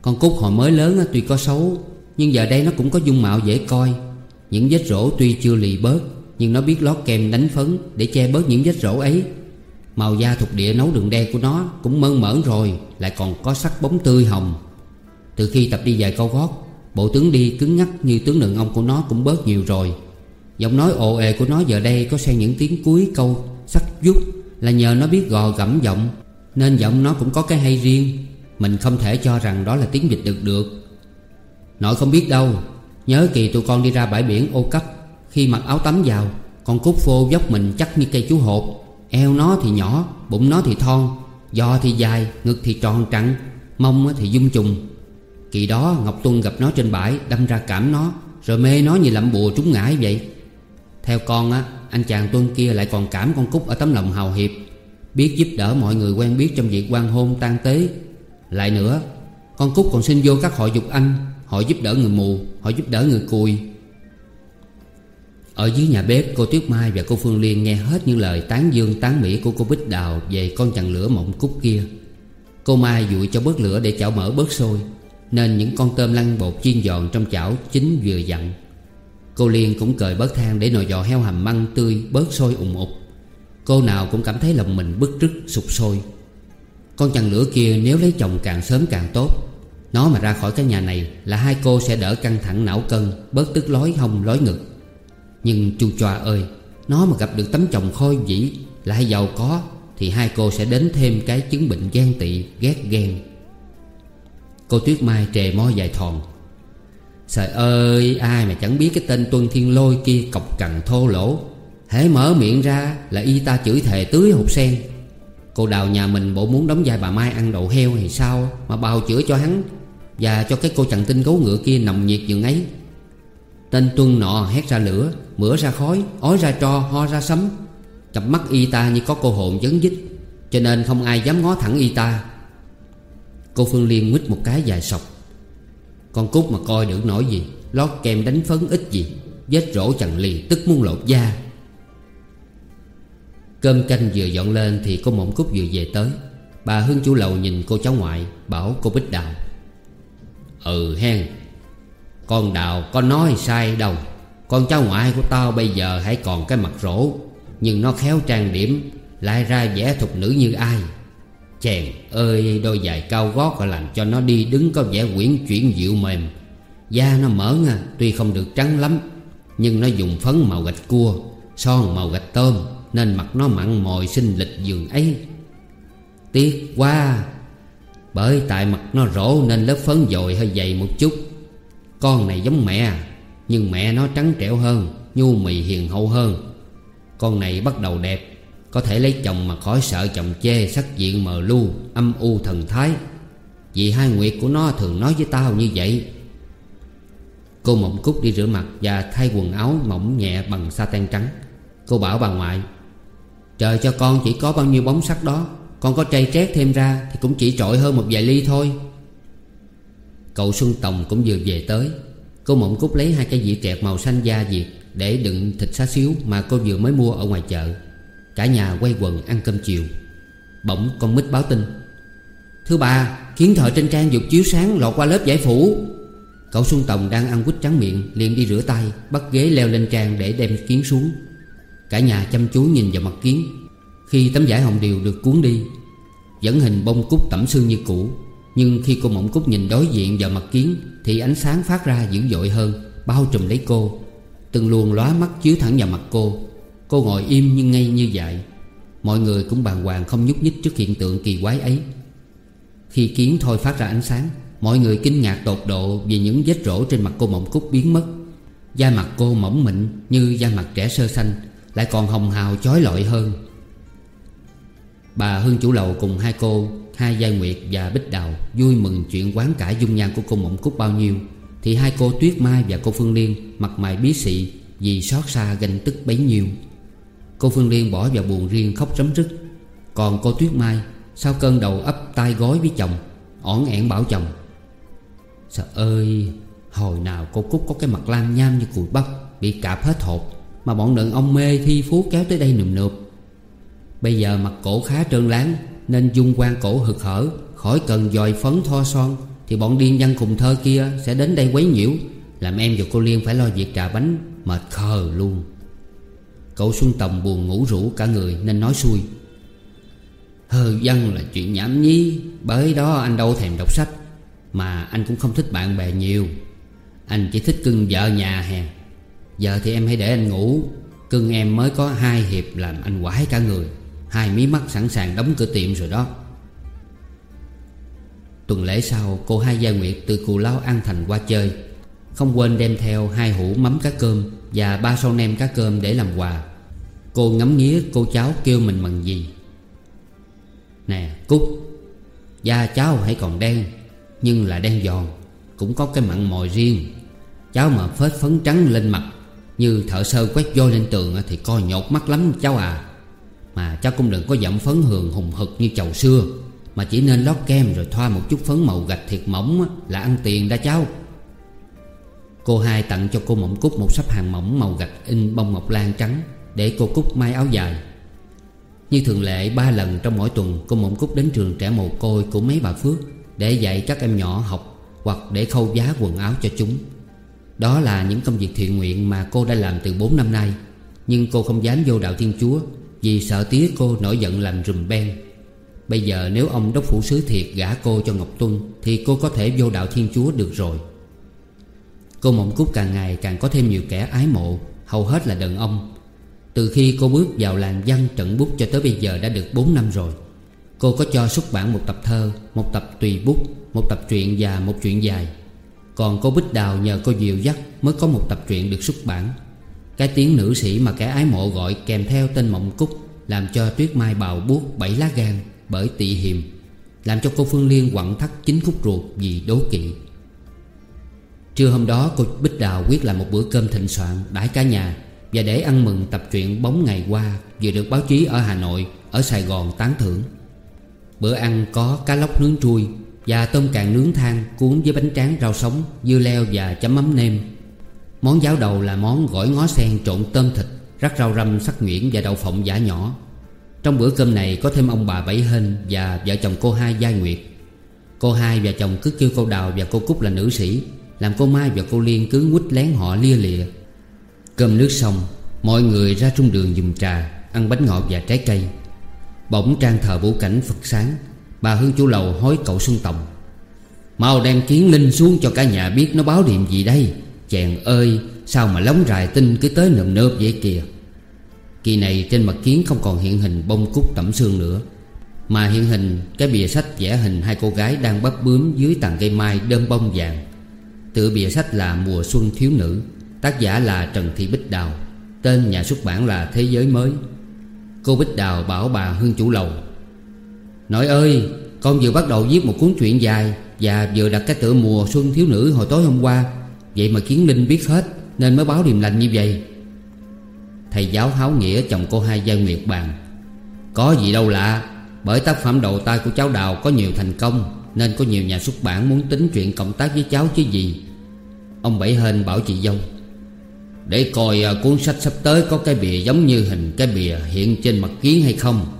S1: Con Cúc hồi mới lớn tuy có xấu, Nhưng giờ đây nó cũng có dung mạo dễ coi. Những vết rỗ tuy chưa lì bớt, Nhưng nó biết lót kem đánh phấn Để che bớt những vết rỗ ấy. Màu da thuộc địa nấu đường đen của nó Cũng mơn mởn rồi, Lại còn có sắc bóng tươi hồng. Từ khi tập đi dài câu gót, Bộ tướng đi cứng ngắc như tướng đường ông của nó cũng bớt nhiều rồi. Giọng nói ồ ề của nó giờ đây có xen những tiếng cuối câu, Sắc vút là nhờ nó biết gò gẫm giọng. Nên giọng nó cũng có cái hay riêng. Mình không thể cho rằng đó là tiếng dịch được được. Nội không biết đâu. Nhớ kỳ tụi con đi ra bãi biển ô cấp. Khi mặc áo tắm vào, Con cút phô dốc mình chắc như cây chú hột. Eo nó thì nhỏ, Bụng nó thì thon Do thì dài, Ngực thì tròn trặn Mông thì dung trùng. Kỳ đó, Ngọc Tuân gặp nó trên bãi, Đâm ra cảm nó, Rồi mê nó như lậm bùa trúng ngải vậy. Theo con á, Anh chàng Tuân kia lại còn cảm con Cúc ở tấm lòng hào hiệp. Biết giúp đỡ mọi người quen biết Trong việc quan hôn tan tế. Lại nữa, Con Cúc còn xin vô các hội dục anh, Hội giúp đỡ người mù, Hội giúp đỡ người cùi. Ở dưới nhà bếp, cô Tuyết Mai và cô Phương Liên Nghe hết những lời tán dương tán mỹ của cô Bích Đào Về con chằn lửa mộng Cúc kia. Cô Mai dụi cho bớt lửa để chảo mỡ bớt sôi, nên những con tôm lăn bột chiên giòn trong chảo chín vừa dặn. Cô Liên cũng cởi bớt than để nồi giò heo hầm măng tươi bớt sôi ủng ục Cô nào cũng cảm thấy lòng mình bức rứt, sụp sôi. Con chằn lửa kia nếu lấy chồng càng sớm càng tốt. Nó mà ra khỏi cái nhà này là hai cô sẽ đỡ căng thẳng não cân, Bớt tức lói hông, lói ngực. Nhưng chu choa ơi, Nó mà gặp được tấm chồng khôi dĩ Lại giàu có, Thì hai cô sẽ đến thêm cái chứng bệnh ghen tị, ghét ghen. Cô Tuyết Mai trề mó dài thòn. Trời ơi, ai mà chẳng biết cái tên Tuân Thiên Lôi kia cọc cằn thô lỗ. Hễ mở miệng ra là y ta chửi thề tưới hột sen. Cô đào nhà mình bộ muốn đóng vai bà Mai ăn đậu heo hay sao Mà bào chữa cho hắn Và cho cái cô chằn tinh gấu ngựa kia nồng nhiệt giường ấy. Tên tuân nọ hét ra lửa, Mửa ra khói, Ói ra tro, Ho ra sấm. Cặp mắt y ta như có cô hồn dấn dít Cho nên không ai dám ngó thẳng y ta. Cô Phương Liên nguyết một cái dài sọc. Con cút mà coi được nổi gì, Lót kem đánh phấn ít gì, Vết rỗ chẳng lì, tức muốn lột da. Cơm canh vừa dọn lên Thì cô mộng cúc vừa về tới. Bà Hương chủ lầu nhìn cô cháu ngoại, Bảo cô Bích Đào Ừ hen, Con Đào có nói sai đâu. Con cháu ngoại của tao bây giờ hãy còn cái mặt rỗ, Nhưng nó khéo trang điểm, Lại ra vẻ thục nữ như ai. Chèn ơi, đôi giày cao gót Làm cho nó đi đứng có vẻ quyển chuyển dịu mềm. Da nó mỡ à Tuy không được trắng lắm, Nhưng nó dùng phấn màu gạch cua, Son màu gạch tôm. Nên mặt nó mặn mòi xinh lịch giường ấy. Tiếc quá, Bởi tại mặt nó rỗ Nên lớp phấn dồi hơi dày một chút. Con này giống mẹ, Nhưng mẹ nó trắng trẻo hơn, Nhu mì hiền hậu hơn. Con này bắt đầu đẹp, Có thể lấy chồng mà khỏi sợ chồng chê Sắc diện mờ lu, Âm u thần thái. Vì hai nguyệt của nó thường nói với tao như vậy. Cô Mộng Cúc đi rửa mặt Và thay quần áo mỏng nhẹ bằng sa tan trắng. Cô bảo bà ngoại Trời cho con chỉ có bao nhiêu bóng sắt đó. Con có trây trét thêm ra Thì cũng chỉ trội hơn một vài ly thôi. Cậu Xuân Tòng cũng vừa về tới. Cô Mộng Cúc lấy hai cái dĩa trẹt màu xanh da diệt Để đựng thịt xá xíu Mà cô vừa mới mua ở ngoài chợ. Cả nhà quay quần ăn cơm chiều. Bỗng con mít báo tin. Thứ ba Kiến thợ trên trang dục chiếu sáng lọt qua lớp giải phủ. Cậu Xuân Tòng đang ăn quýt trắng miệng liền đi rửa tay, Bắt ghế leo lên trang để đem kiến xuống. Cả nhà chăm chú nhìn vào mặt kiến. Khi tấm vải hồng điều được cuốn đi Vẫn hình bông cúc tẩm xương như cũ. Nhưng khi cô mộng cúc nhìn đối diện vào mặt kiến, Thì ánh sáng phát ra dữ dội hơn, Bao trùm lấy cô. Từng luồng lóa mắt chiếu thẳng vào mặt cô. Cô ngồi im nhưng ngay như vậy Mọi người cũng bàng hoàng không nhúc nhích trước hiện tượng kỳ quái ấy. Khi kiến thôi phát ra ánh sáng, Mọi người kinh ngạc tột độ Vì những vết rỗ trên mặt cô mộng cúc biến mất. Da mặt cô mỏng mịn Như da mặt trẻ sơ xanh lại còn hồng hào chói lọi hơn. Bà Hương chủ lầu cùng hai cô, Hai Giai Nguyệt và Bích Đào Vui mừng chuyện quán cải dung nhan của cô mộng cúc bao nhiêu, Thì hai cô Tuyết Mai và cô Phương Liên Mặt mày bí xị Vì xót xa ganh tức bấy nhiêu. Cô Phương Liên bỏ vào buồn riêng khóc rấm rứt. Còn cô Tuyết Mai, Sau cơn đầu ấp tai gối với chồng ỏn ẻn bảo chồng sợ ơi, Hồi nào cô Cúc có cái mặt lam nham như cùi bắp, Bị cạp hết hột mà bọn đàn ông mê thi phú kéo tới đây nườm nượp. Bây giờ mặt cổ khá trơn láng, Nên dung quan cổ hực hở, Khỏi cần dòi phấn thoa son, Thì bọn điên văn khùng thơ kia Sẽ đến đây quấy nhiễu, Làm em và cô Liên phải lo việc trà bánh, Mệt khờ luôn. Cậu Xuân Tòng buồn ngủ rũ cả người, Nên nói xuôi Hờ văn là chuyện nhảm nhí, Bởi đó anh đâu thèm đọc sách, mà anh cũng không thích bạn bè nhiều. Anh chỉ thích cưng vợ nhà hè Giờ thì em hãy để anh ngủ. Cưng em mới có hai hiệp làm anh quái cả người. Hai mí mắt sẵn sàng đóng cửa tiệm rồi đó. Tuần lễ sau, cô hai Gia Nguyệt từ Cù Lao An Thành qua chơi. Không quên đem theo hai hũ mắm cá cơm Và ba sâu nem cá cơm để làm quà. Cô ngắm nghía cô cháu kêu mình bằng gì. Nè, Cúc. Da cháu hãy còn đen, nhưng là đen giòn. Cũng có cái mặn mòi riêng. Cháu mà phết phấn trắng lên mặt như thợ sơ quét vôi lên tường Thì coi nhột mắt lắm, cháu à. Mà cháu cũng đừng có dặm phấn hường hùng hực như chầu xưa, Mà chỉ nên lót kem rồi thoa một chút phấn màu gạch thiệt mỏng Là ăn tiền đã cháu. Cô hai tặng cho cô Mộng Cúc một sắp hàng mỏng màu gạch in bông ngọc lan trắng Để cô Cúc may áo dài. Như thường lệ, ba lần trong mỗi tuần, Cô Mộng Cúc đến trường trẻ mồ côi của mấy bà Phước để dạy các em nhỏ học Hoặc để khâu giá quần áo cho chúng. Đó là những công việc thiện nguyện Mà cô đã làm từ 4 năm nay. Nhưng cô không dám vô đạo Thiên Chúa Vì sợ tía cô nổi giận làm rùm ben Bây giờ nếu ông đốc phủ sứ thiệt gả cô cho Ngọc Tuân Thì cô có thể vô đạo Thiên Chúa được rồi. Cô Mộng Cúc càng ngày càng có thêm nhiều kẻ ái mộ, Hầu hết là đàn ông. Từ khi cô bước vào làng văn trận bút cho tới bây giờ đã được 4 năm rồi. Cô có cho xuất bản một tập thơ, Một tập tùy bút, Một tập truyện và một chuyện dài. Còn cô Bích Đào nhờ cô diệu dắt Mới có một tập truyện được xuất bản. Cái tiếng nữ sĩ mà kẻ ái mộ gọi kèm theo tên Mộng Cúc Làm cho Tuyết Mai bào buốt bảy lá gan bởi tị hiềm Làm cho cô Phương Liên quặn thắt chính khúc ruột vì đố kỵ. Trưa hôm đó cô Bích Đào quyết làm một bữa cơm thịnh soạn đãi cả nhà Và để ăn mừng tập truyện bóng ngày qua Vừa được báo chí ở Hà Nội, ở Sài Gòn tán thưởng. Bữa ăn có cá lóc nướng trui và tôm càng nướng than cuốn với bánh tráng rau sống, Dưa leo và chấm mắm nêm. Món giáo đầu là món gỏi ngó sen trộn tôm thịt, Rắc rau răm, sắc nhuyễn và đậu phộng giả nhỏ. Trong bữa cơm này có thêm ông bà Bảy Hên Và vợ chồng cô hai Giai Nguyệt. Cô hai và chồng cứ kêu cô Đào và cô Cúc là nữ sĩ, Làm cô Mai và cô Liên cứ quýt lén họ lia lịa. Cơm nước xong, Mọi người ra trung đường dùng trà, Ăn bánh ngọt và trái cây. Bỗng trang thờ vũ cảnh Phật sáng Bà Hương chủ lầu hối cậu Xuân Tòng. Mau đem kiến linh xuống cho cả nhà biết nó báo điểm gì đây. Chàng ơi, Sao mà lóng rài tinh cứ tới nườm nớp vậy kìa. Kỳ này trên mặt kiến không còn hiện hình bông cúc tẩm xương nữa. Mà hiện hình cái bìa sách vẽ hình hai cô gái đang bắp bướm dưới tàn cây mai đơm bông vàng. Tự bìa sách là Mùa Xuân Thiếu Nữ, Tác giả là Trần Thị Bích Đào, Tên nhà xuất bản là Thế Giới Mới. Cô Bích Đào bảo bà Hương chủ lầu Nội ơi, Con vừa bắt đầu viết một cuốn truyện dài Và vừa đặt cái tựa Mùa Xuân Thiếu Nữ hồi tối hôm qua. Vậy mà Kiến Linh biết hết, Nên mới báo điềm lành như vậy. Thầy giáo háo nghĩa chồng cô hai Giai Nguyệt bàn, Có gì đâu lạ, Bởi tác phẩm đầu tay của cháu Đào có nhiều thành công, Nên có nhiều nhà xuất bản muốn tính chuyện cộng tác với cháu chứ gì. Ông Bảy Hên bảo chị dâu Để coi à, cuốn sách sắp tới có cái bìa giống như hình cái bìa hiện trên mặt kiến hay không?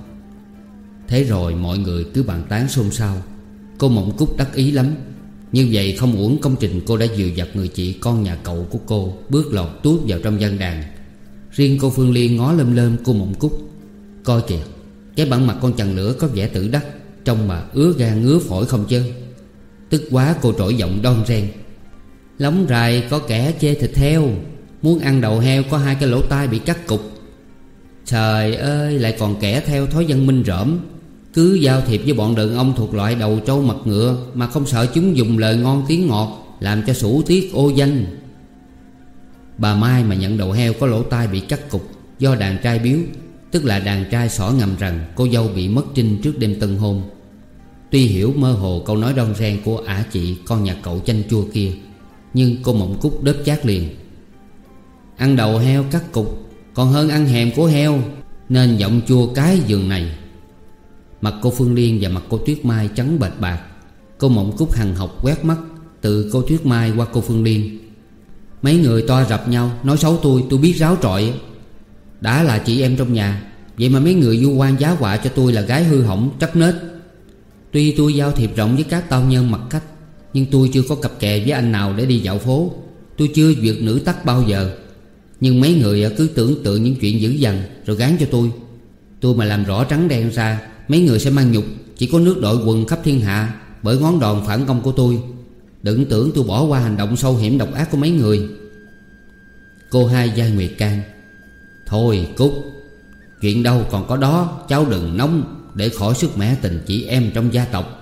S1: Thế rồi mọi người cứ bàn tán xôn xao. Cô Mộng Cúc đắc ý lắm. Như vậy không uổng công trình cô đã dìu dặt người chị con nhà cậu của cô Bước lọt tuốt vào trong gian đàn. Riêng cô Phương Liên ngó lơm lơm cô Mộng Cúc. Coi kìa, Cái bản mặt con chằn lửa có vẻ tử đắc, Trông mà ứa gan ngứa phổi không chứ Tức quá cô trỗi giọng đon ren. Lóng rài có kẻ chê thịt heo, Muốn ăn đầu heo có hai cái lỗ tai bị cắt cục. Trời ơi, lại còn kẻ theo thói dân minh rỡm cứ giao thiệp với bọn đàn ông thuộc loại đầu trâu mặt ngựa Mà không sợ chúng dùng lời ngon tiếng ngọt, Làm cho sủ tiết ô danh. Bà Mai mà nhận đầu heo có lỗ tai bị cắt cục Do đàn trai biếu, Tức là đàn trai xỏ ngầm rằng Cô dâu bị mất trinh trước đêm tân hôn. Tuy hiểu mơ hồ câu nói đon ren của ả chị, Con nhà cậu chanh chua kia, Nhưng cô mộng cúc đớp chát liền. Ăn đầu heo cắt cục, Còn hơn ăn hèm của heo, Nên giọng chua cái giường này. Mặt cô Phương Liên và mặt cô Tuyết Mai trắng bệt bạc. Cô Mộng Cúc hằng học quét mắt Từ cô Tuyết Mai qua cô Phương Liên. Mấy người to rập nhau, Nói xấu tôi tôi biết ráo trọi. Đã là chị em trong nhà, Vậy mà mấy người du quan giá họa cho tôi là gái hư hỏng, trắc nết. Tuy tôi giao thiệp rộng với các tao nhân mặt khách, Nhưng tôi chưa có cặp kè với anh nào để đi dạo phố. Tôi chưa vượt nữ tắc bao giờ. Nhưng mấy người cứ tưởng tượng những chuyện dữ dằn, Rồi gán cho tôi. Tôi mà làm rõ trắng đen ra Mấy người sẽ mang nhục, Chỉ có nước đội quần khắp thiên hạ, Bởi ngón đòn phản công của tôi. Đừng tưởng tôi bỏ qua hành động sâu hiểm độc ác của mấy người. Cô hai Giai Nguyệt can Thôi, Cúc, Chuyện đâu còn có đó, Cháu đừng nóng Để khỏi sức mẻ tình chị em trong gia tộc.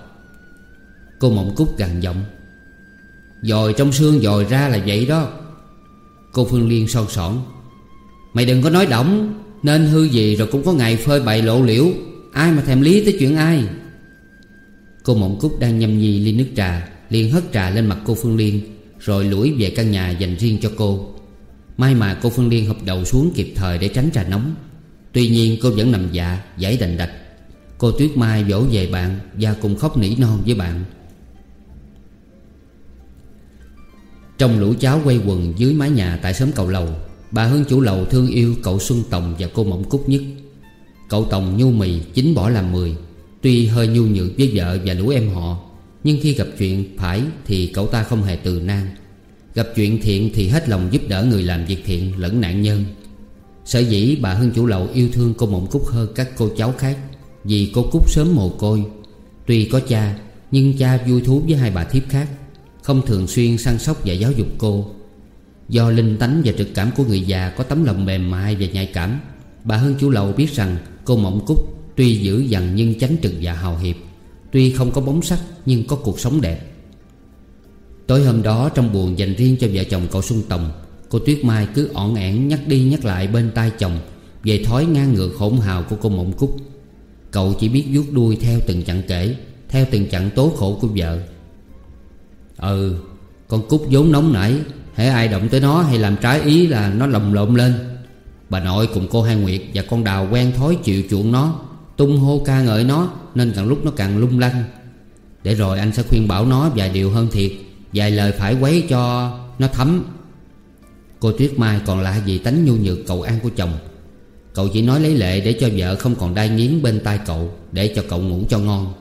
S1: Cô Mộng Cúc gằn giọng. Dòi trong xương dòi ra là vậy đó. Cô Phương Liên son sỏn Mày đừng có nói động Nên hư gì rồi cũng có ngày phơi bày lộ liễu. Ai mà thèm lý tới chuyện ai? Cô Mộng Cúc đang nhâm nhi ly nước trà, liền hất trà lên mặt cô Phương Liên, Rồi lủi về căn nhà dành riêng cho cô. May mà cô Phương Liên hợp đầu xuống kịp thời để tránh trà nóng. Tuy nhiên cô vẫn nằm dạ giải đành đạch. Cô Tuyết Mai vỗ về bạn Và cùng khóc nỉ non với bạn. Trong lũ cháu quay quần dưới mái nhà tại xóm cầu lầu, Bà Hương chủ lầu thương yêu cậu Xuân Tòng và cô Mộng Cúc nhất. Cậu Tòng nhu mì chính bỏ làm mười. Tuy hơi nhu nhược với vợ và lũ em họ, Nhưng khi gặp chuyện phải thì cậu ta không hề từ nan. Gặp chuyện thiện thì hết lòng giúp đỡ người làm việc thiện lẫn nạn nhân. Sở dĩ bà Hưng chủ lậu yêu thương cô Mộng Cúc hơn các cô cháu khác, Vì cô Cúc sớm mồ côi. Tuy có cha, nhưng cha vui thú với hai bà thiếp khác, Không thường xuyên săn sóc và giáo dục cô. Do linh tánh và trực cảm của người già có tấm lòng mềm mại và nhạy cảm Bà hương chủ lầu biết rằng Cô Mộng Cúc tuy dữ dằn nhưng chánh trực và hào hiệp. Tuy không có bóng sắc nhưng có cuộc sống đẹp. Tối hôm đó, trong buồn dành riêng cho vợ chồng cậu Xuân Tòng, Cô Tuyết Mai cứ ỏn ẻn nhắc đi nhắc lại bên tai chồng Về thói ngang ngược hỗn hào của cô Mộng Cúc. Cậu chỉ biết vuốt đuôi theo từng chặng kể, Theo từng chặng tố khổ của vợ. Ừ Con Cúc vốn nóng nảy, hễ ai động tới nó hay làm trái ý là nó lồng lộn lên. Bà nội cùng cô Hai Nguyệt và con Đào quen thói chịu chuộng nó, Tung hô ca ngợi nó, Nên càng lúc nó càng lung lăng Để rồi anh sẽ khuyên bảo nó vài điều hơn thiệt, Vài lời phải quấy cho nó thấm. Cô Tuyết Mai còn lạ gì tánh nhu nhược cậu an của chồng? Cậu chỉ nói lấy lệ để cho vợ không còn đai nghiến bên tai cậu, Để cho cậu ngủ cho ngon.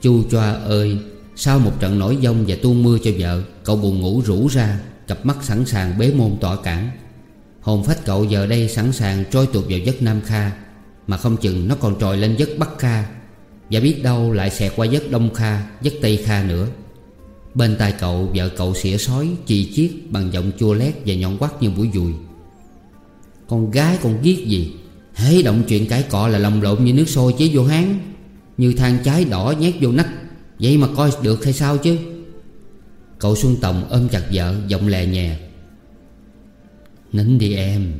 S1: Chu choa ơi, Sau một trận nổi giông và tu mưa cho vợ, Cậu buồn ngủ rủ ra, Cặp mắt sẵn sàng bế môn tỏa cản Hồn phách cậu giờ đây sẵn sàng trôi tuột vào giấc Nam Kha, Mà không chừng nó còn trồi lên giấc Bắc Kha, Và biết đâu lại xẹt qua giấc Đông Kha, Giấc Tây Kha nữa. Bên tai cậu, vợ cậu xỉa sói, Chì chiết bằng giọng chua lét Và nhọn quắt như mũi dùi. Con gái, con ghét gì? Hễ động chuyện cãi cọ là lòng lộn như nước sôi chế vô hán, Như than trái đỏ nhét vô nách. Vậy mà coi được hay sao chứ? Cậu Xuân Tòng ôm chặt vợ, Giọng lè nhẹ Nín đi em,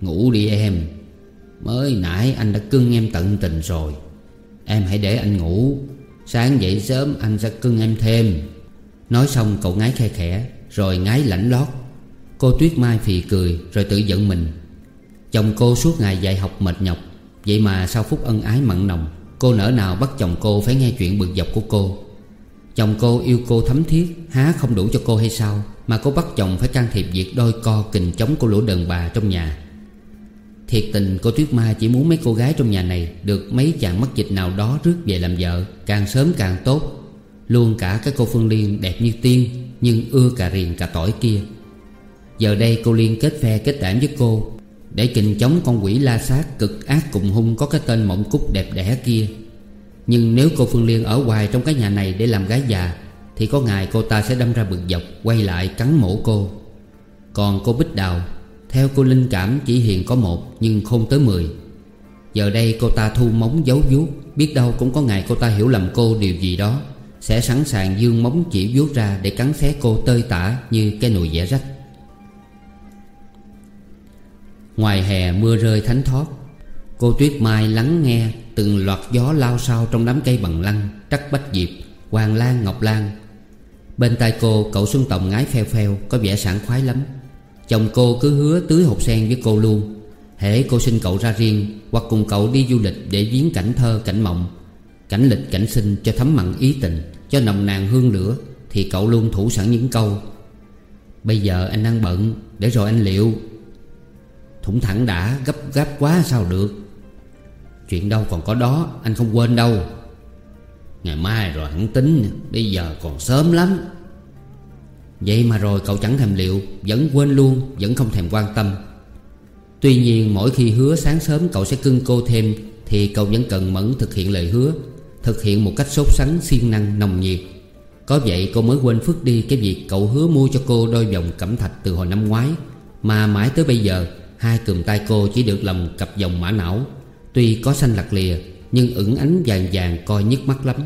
S1: Ngủ đi em. Mới nãy anh đã cưng em tận tình rồi. Em hãy để anh ngủ. Sáng dậy sớm anh sẽ cưng em thêm. Nói xong cậu ngái khe khẽ, Rồi ngái lãnh lót. Cô Tuyết Mai phì cười, Rồi tự giận mình. Chồng cô suốt ngày dạy học mệt nhọc. Vậy mà sau phút ân ái mặn nồng, Cô nỡ nào bắt chồng cô phải nghe chuyện bực dọc của cô. Chồng cô yêu cô thấm thiết, Há không đủ cho cô hay sao? Mà cô bắt chồng phải can thiệp việc đôi co kình chống của lũ đàn bà trong nhà. Thiệt tình, cô Tuyết ma chỉ muốn mấy cô gái trong nhà này Được mấy chàng mắc dịch nào đó rước về làm vợ, Càng sớm càng tốt. Luôn cả cái cô Phương Liên đẹp như tiên, Nhưng ưa cà riền cà tỏi kia. Giờ đây cô Liên kết phe kết đảm với cô, Để kình chống con quỷ la sát cực ác cùng hung Có cái tên mộng cúc đẹp đẽ kia. Nhưng nếu cô Phương Liên ở hoài trong cái nhà này để làm gái già, Thì có ngày cô ta sẽ đâm ra bực dọc, Quay lại cắn mổ cô. Còn cô Bích Đào, Theo cô linh cảm chỉ hiện có một Nhưng không tới mười. Giờ đây cô ta thu móng giấu vuốt, Biết đâu cũng có ngày cô ta hiểu lầm cô điều gì đó, Sẽ sẵn sàng dương móng chỉ vuốt ra Để cắn xé cô tơi tả như cái nồi dẻ rách. Ngoài hè mưa rơi thánh thót, Cô Tuyết Mai lắng nghe Từng loạt gió lao sao trong đám cây bằng lăng, Trắc bách diệp, Hoàng lan, ngọc lan. Bên tai cô, cậu Xuân Tòng ngái pheo pheo, Có vẻ sảng khoái lắm. Chồng cô cứ hứa tưới hột sen với cô luôn. Hễ cô xin cậu ra riêng, Hoặc cùng cậu đi du lịch để viếng cảnh thơ, cảnh mộng, Cảnh lịch, cảnh sinh cho thấm mặn ý tình, Cho nồng nàn hương lửa, Thì cậu luôn thủ sẵn những câu, Bây giờ anh đang bận, Để rồi anh liệu. Thủng thẳng đã, gấp gáp quá sao được. Chuyện đâu còn có đó, Anh không quên đâu. Ngày mai rồi hẳn tính, Bây giờ còn sớm lắm. Vậy mà rồi cậu chẳng thèm liệu, Vẫn quên luôn, Vẫn không thèm quan tâm. Tuy nhiên mỗi khi hứa sáng sớm cậu sẽ cưng cô thêm, Thì cậu vẫn cần mẫn thực hiện lời hứa, Thực hiện một cách sốt sắng, siêng năng, nồng nhiệt. Có vậy cô mới quên phước đi Cái việc cậu hứa mua cho cô đôi vòng cẩm thạch từ hồi năm ngoái, Mà mãi tới bây giờ, Hai cùm tay cô chỉ được làm cặp vòng mã não. Tuy có xanh lặt lìa, Nhưng ửng ánh vàng vàng coi nhức mắt lắm.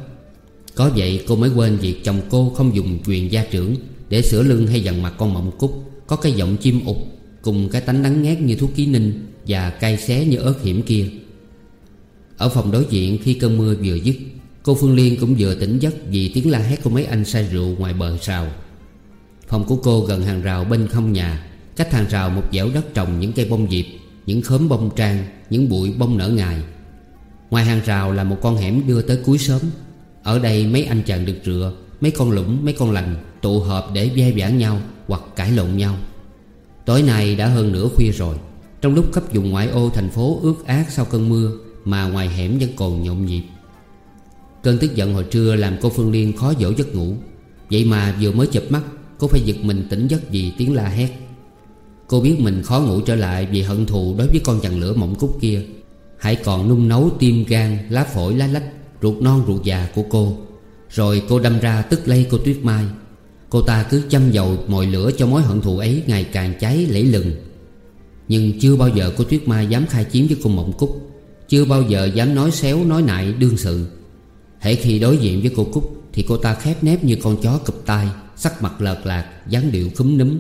S1: Có vậy cô mới quên việc chồng cô không dùng quyền gia trưởng Để sửa lưng hay dằn mặt con mộng cúc, Có cái giọng chim ụt Cùng cái tánh đắng ngát như thuốc ký ninh Và cay xé như ớt hiểm kia. Ở phòng đối diện khi cơn mưa vừa dứt, Cô Phương Liên cũng vừa tỉnh giấc Vì tiếng la hét của mấy anh say rượu ngoài bờ sào Phòng của cô gần hàng rào bên không nhà, Cách hàng rào một dẻo đất trồng những cây bông diệp những khóm bông trang Những bụi bông nở ngài. Ngoài hàng rào là một con hẻm đưa tới cuối sớm Ở đây mấy anh chàng được rửa Mấy con lũng, mấy con lành Tụ hợp để ve vãn nhau Hoặc cãi lộn nhau. Tối nay đã hơn nửa khuya rồi. Trong lúc khắp vùng ngoại ô thành phố ướt át sau cơn mưa Mà ngoài hẻm vẫn còn nhộn nhịp. Cơn tức giận hồi trưa làm cô Phương Liên khó dỗ giấc ngủ. Vậy mà vừa mới chập mắt Cô phải giật mình tỉnh giấc vì tiếng la hét. Cô biết mình khó ngủ trở lại Vì hận thù đối với con chằn lửa mộng cúc kia. Hãy còn nung nấu tim gan, Lá phổi, lá lách, Ruột non, ruột già của cô. Rồi cô đâm ra tức lây cô Tuyết Mai. Cô ta cứ chăm dầu mồi lửa cho mối hận thù ấy Ngày càng cháy lẫy lừng. Nhưng chưa bao giờ cô Tuyết Mai dám khai chiến với cô Mộng Cúc Chưa bao giờ dám nói xéo, nói nại, đương sự. Hễ khi đối diện với cô Cúc Thì cô ta khép nép như con chó cụp tai, Sắc mặt lợt lạc, dáng điệu khúm núm.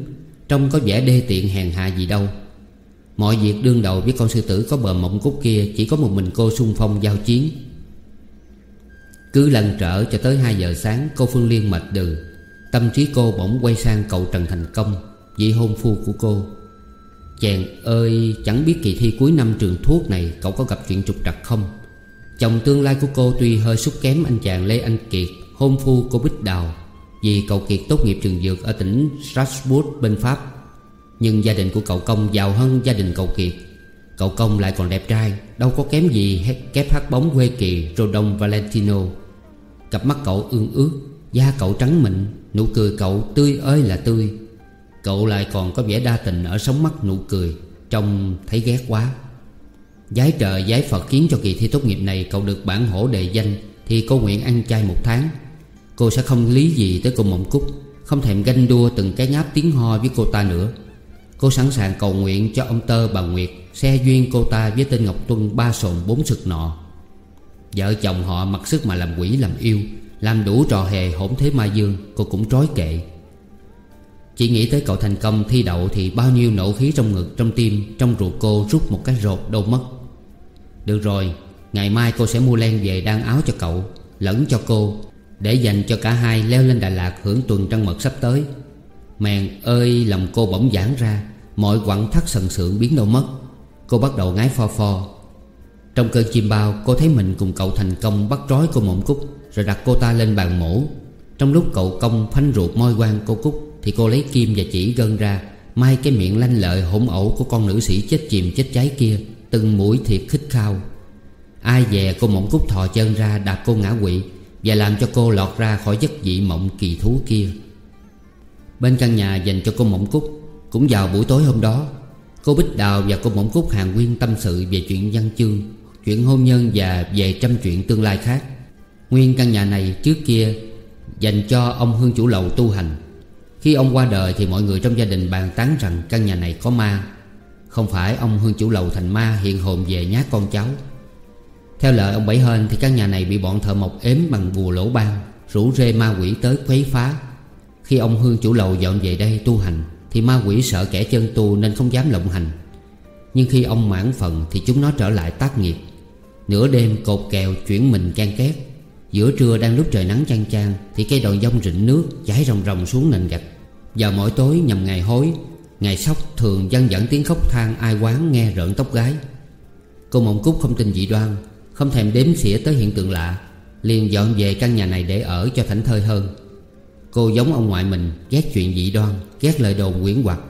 S1: Trông có vẻ đê tiện hèn hạ gì đâu. Mọi việc đương đầu với con sư tử có bờ mộng cúc kia Chỉ có một mình cô xung phong giao chiến. Cứ lần trở cho tới 2 giờ sáng, Cô Phương Liên mệt đừ. Tâm trí cô bỗng quay sang cậu Trần Thành Công, Vị hôn phu của cô. Chàng ơi, chẳng biết kỳ thi cuối năm trường thuốc này Cậu có gặp chuyện trục trặc không? Chồng tương lai của cô tuy hơi sút kém anh chàng Lê Anh Kiệt, Hôn phu cô Bích Đào vì cậu Kiệt tốt nghiệp trường dược ở tỉnh Strasbourg bên Pháp. Nhưng gia đình của cậu Công giàu hơn gia đình cậu Kiệt. Cậu Công lại còn đẹp trai, Đâu có kém gì kép hát bóng quê kỳ, Rodon Valentino. Cặp mắt cậu ương ướt Da cậu trắng mịn, Nụ cười cậu tươi ơi là tươi. Cậu lại còn có vẻ đa tình ở sống mắt nụ cười, Trông thấy ghét quá. Giái trời giái Phật khiến cho kỳ thi tốt nghiệp này Cậu được bản hổ đề danh Thì cô nguyện ăn chay một tháng. Cô sẽ không lý gì tới cô Mộng Cúc, Không thèm ganh đua từng cái ngáp tiếng ho với cô ta nữa. Cô sẵn sàng cầu nguyện cho ông Tơ bà Nguyệt Xe duyên cô ta với tên Ngọc Tuân ba sồn bốn sực nọ. Vợ chồng họ mặc sức mà làm quỷ làm yêu, Làm đủ trò hề hỗn thế ma dương, Cô cũng trói kệ. Chỉ nghĩ tới cậu thành công thi đậu Thì bao nhiêu nổ khí trong ngực, trong tim, Trong ruột cô rút một cái rột đâu mất. Được rồi, Ngày mai cô sẽ mua len về đan áo cho cậu, Lẫn cho cô. Để dành cho cả hai leo lên Đà Lạt hưởng tuần trăng mật sắp tới. Mèn ơi, lòng cô bỗng giãn ra, Mọi quặng thắt sần sượng biến đâu mất. Cô bắt đầu ngái pho pho. Trong cơn chim bao, cô thấy mình cùng cậu thành công bắt trói cô mộng cúc, Rồi đặt cô ta lên bàn mổ. Trong lúc cậu công phanh ruột môi quan cô cúc, Thì cô lấy kim và chỉ gân ra, Mai cái miệng lanh lợi hỗn ẩu của con nữ sĩ chết chìm chết cháy kia, Từng mũi thiệt khích khao. Ai dè cô mộng cúc thò chân ra đạp cô ngã quỵ và làm cho cô lọt ra khỏi giấc dị mộng kỳ thú kia. Bên căn nhà dành cho cô Mộng Cúc, Cũng vào buổi tối hôm đó, Cô Bích Đào và cô Mộng Cúc hàng nguyên tâm sự về chuyện văn chương, Chuyện hôn nhân và về trăm chuyện tương lai khác. Nguyên căn nhà này trước kia Dành cho ông Hương Chủ Lầu tu hành. Khi ông qua đời thì mọi người trong gia đình bàn tán rằng căn nhà này có ma. Không phải ông Hương Chủ Lầu thành ma hiện hồn về nhát con cháu. Theo lời ông Bảy Hên thì căn nhà này bị bọn thợ mộc ếm bằng bùa lỗ ban Rủ rê ma quỷ tới quấy phá. Khi ông Hương chủ lầu dọn về đây tu hành, Thì ma quỷ sợ kẻ chân tu nên không dám lộng hành. Nhưng khi ông mãn phần Thì chúng nó trở lại tác nghiệp. Nửa đêm cột kèo chuyển mình can két. Giữa trưa đang lúc trời nắng chang chang Thì cây đòn dông rịnh nước Chảy ròng ròng xuống nền gạch. Vào mỗi tối nhằm ngày hối, Ngày sóc thường dân dẫn tiếng khóc than ai quán nghe rợn tóc gái Cô Mộng Cúc không tin dị đoan không thèm đếm xỉa tới hiện tượng lạ liền dọn về căn nhà này để ở cho thảnh thơi hơn. Cô giống ông ngoại mình Ghét chuyện dị đoan Ghét lời đồn quyển hoặc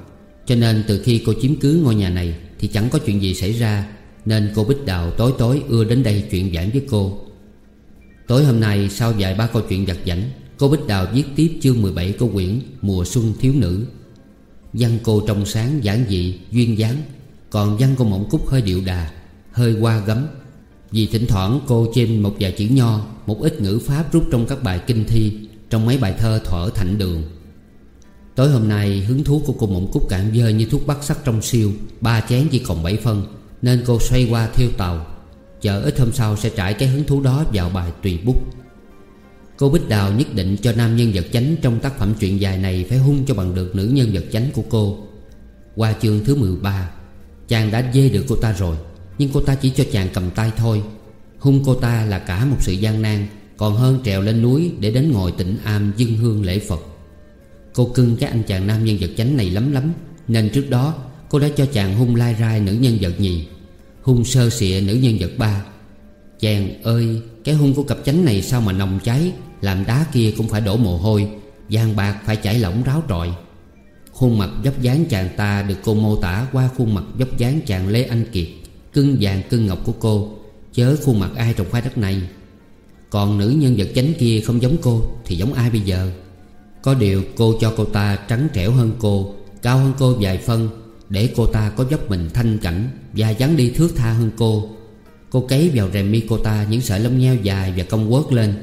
S1: Cho nên từ khi cô chiếm cứ ngôi nhà này Thì chẳng có chuyện gì xảy ra Nên cô Bích Đào tối tối ưa đến đây chuyện giảng với cô. Tối hôm nay sau vài ba câu chuyện giặt giảnh Cô Bích Đào viết tiếp chương 17 của quyển Mùa xuân thiếu nữ. Văn cô trong sáng giản dị, duyên dáng Còn văn cô mộng cúc hơi điệu đà Hơi qua gấm. Vì thỉnh thoảng cô chêm một vài chữ nho, Một ít ngữ pháp rút trong các bài kinh thi, trong mấy bài thơ thở thạnh đường. Tối hôm nay, hứng thú của cô Mộng Cúc cạn dơ như thuốc bắc sắc trong siêu, Ba chén chỉ còn bảy phân, Nên cô xoay qua thiêu tàu. Chờ ít hôm sau sẽ trải cái hứng thú đó vào bài tùy bút. Cô Bích Đào nhất định cho nam nhân vật chánh Trong tác phẩm truyện dài này Phải hung cho bằng được nữ nhân vật chánh của cô. Qua chương thứ 13 Chàng đã dê được cô ta rồi. Nhưng cô ta chỉ cho chàng cầm tay thôi. Hung cô ta là cả một sự gian nan, còn hơn trèo lên núi để đến ngồi tịnh am dâng hương lễ Phật. Cô cưng cái anh chàng nam nhân vật chánh này lắm lắm, Nên trước đó cô đã cho chàng hung lai rai nữ nhân vật nhì, Hung sơ xịa nữ nhân vật ba. Chàng ơi, Cái hung của cặp chánh này sao mà nồng cháy, Làm đá kia cũng phải đổ mồ hôi, vàng bạc phải chảy lỏng ráo trọi. Khuôn mặt dốc dáng chàng ta được cô mô tả qua khuôn mặt dốc dáng chàng Lê Anh Kiệt. Cưng vàng cưng ngọc của cô, Chớ khuôn mặt ai trong khoai đất này. Còn nữ nhân vật chánh kia không giống cô Thì giống ai bây giờ? Có điều cô cho cô ta trắng trẻo hơn cô, Cao hơn cô vài phân, Để cô ta có dốc mình thanh cảnh Và dáng đi thước tha hơn cô. Cô cấy vào rèm mi cô ta Những sợi lông nheo dài và cong quớt lên.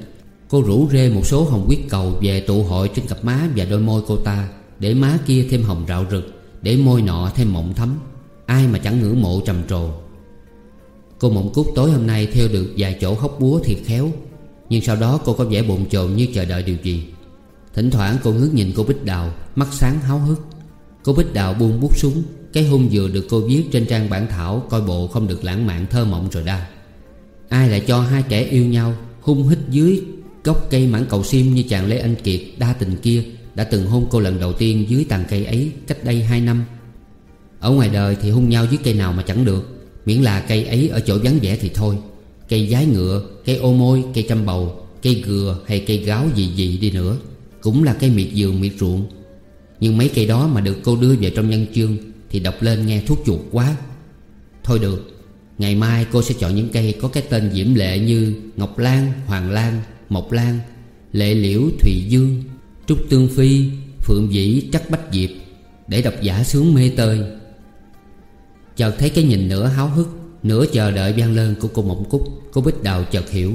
S1: Cô rủ rê một số hồng quyết cầu Về tụ hội trên cặp má và đôi môi cô ta, Để má kia thêm hồng rạo rực, Để môi nọ thêm mộng thấm. Ai mà chẳng ngưỡng mộ trầm trồ. Cô mộng cúc tối hôm nay theo được vài chỗ hóc búa thiệt khéo. Nhưng sau đó cô có vẻ bồn chồn như chờ đợi điều gì. Thỉnh thoảng cô ngước nhìn cô Bích Đào, Mắt sáng háo hức. Cô Bích Đào buông bút xuống Cái hôn vừa được cô viết trên trang bản thảo Coi bộ không được lãng mạn thơ mộng rồi đa Ai lại cho hai kẻ yêu nhau, Hung hít dưới gốc cây mãn cầu sim Như chàng Lê Anh Kiệt, đa tình kia, Đã từng hôn cô lần đầu tiên dưới tàn cây ấy Cách đây hai năm. Ở ngoài đời thì hôn nhau dưới cây nào mà chẳng được. Miễn là cây ấy ở chỗ vắng vẻ thì thôi. Cây giái ngựa, cây ô môi, cây trăm bầu Cây gừa hay cây gáo gì gì đi nữa Cũng là cây miệt vườn miệt ruộng. Nhưng mấy cây đó mà được cô đưa về trong nhân chương Thì đọc lên nghe thuốc chuột quá. Thôi được Ngày mai cô sẽ chọn những cây có cái tên diễm lệ như Ngọc Lan, Hoàng Lan, Mộc Lan Lệ Liễu, Thùy Dương, Trúc Tương Phi, Phượng Vĩ, Trắc Bách Diệp Để độc giả sướng mê tơi. Chợt thấy cái nhìn nửa háo hức, Nửa chờ đợi vang lên của cô Mộng Cúc, Cô Bích Đào chợt hiểu.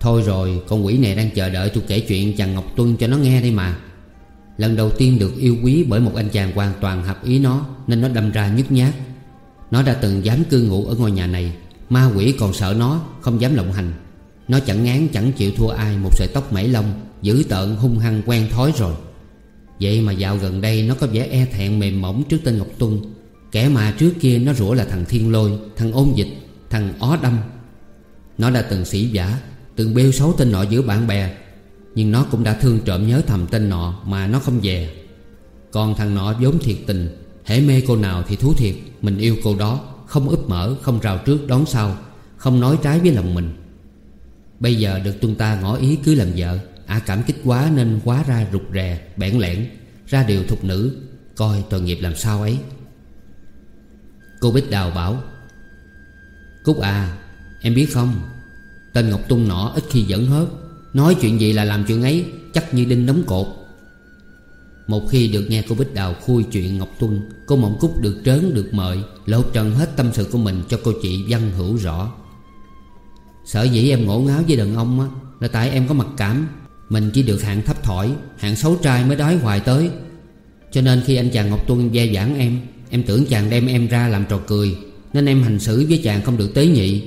S1: Thôi rồi, con quỷ này đang chờ đợi tôi kể chuyện chàng Ngọc Tuân cho nó nghe đây mà. Lần đầu tiên được yêu quý bởi một anh chàng hoàn toàn hợp ý nó, Nên nó đâm ra nhút nhát. Nó đã từng dám cư ngụ ở ngôi nhà này, Ma quỷ còn sợ nó, Không dám lộng hành. Nó chẳng ngán, chẳng chịu thua ai, Một sợi tóc mảy lông, Dữ tợn, hung hăng quen thói rồi. Vậy mà dạo gần đây nó có vẻ e thẹn mềm mỏng trước tên Ngọc Tuân. Kẻ mà trước kia nó rủa là thằng Thiên Lôi Thằng Ôn Dịch Thằng Ó Đâm. Nó đã từng sĩ giả Từng bêu xấu tên nọ giữa bạn bè Nhưng nó cũng đã thương trộm nhớ thầm tên nọ Mà nó không về. Còn thằng nọ vốn thiệt tình Hễ mê cô nào thì thú thiệt Mình yêu cô đó Không úp mở, không rào trước đón sau Không nói trái với lòng mình. Bây giờ được tuân ta ngỏ ý cứ làm vợ Ả cảm kích quá nên quá ra rụt rè Bẽn lẽn Ra điều thục nữ Coi tội nghiệp làm sao ấy. Cô Bích Đào bảo, Cúc à Em biết không? Tên Ngọc Tuân nọ ít khi giỡn hớt Nói chuyện gì là làm chuyện ấy, Chắc như đinh đóng cột. Một khi được nghe cô Bích Đào khui chuyện Ngọc Tuân Cô Mộng Cúc được trớn được mời Lột trần hết tâm sự của mình cho cô chị văn hữu rõ. Sở dĩ em ngổ ngáo với đàn ông á, Là tại em có mặc cảm. Mình chỉ được hạng thấp thỏi, Hạng xấu trai mới đói hoài tới. Cho nên khi anh chàng Ngọc Tuân gia giảng em Em tưởng chàng đem em ra làm trò cười, Nên em hành xử với chàng không được tế nhị.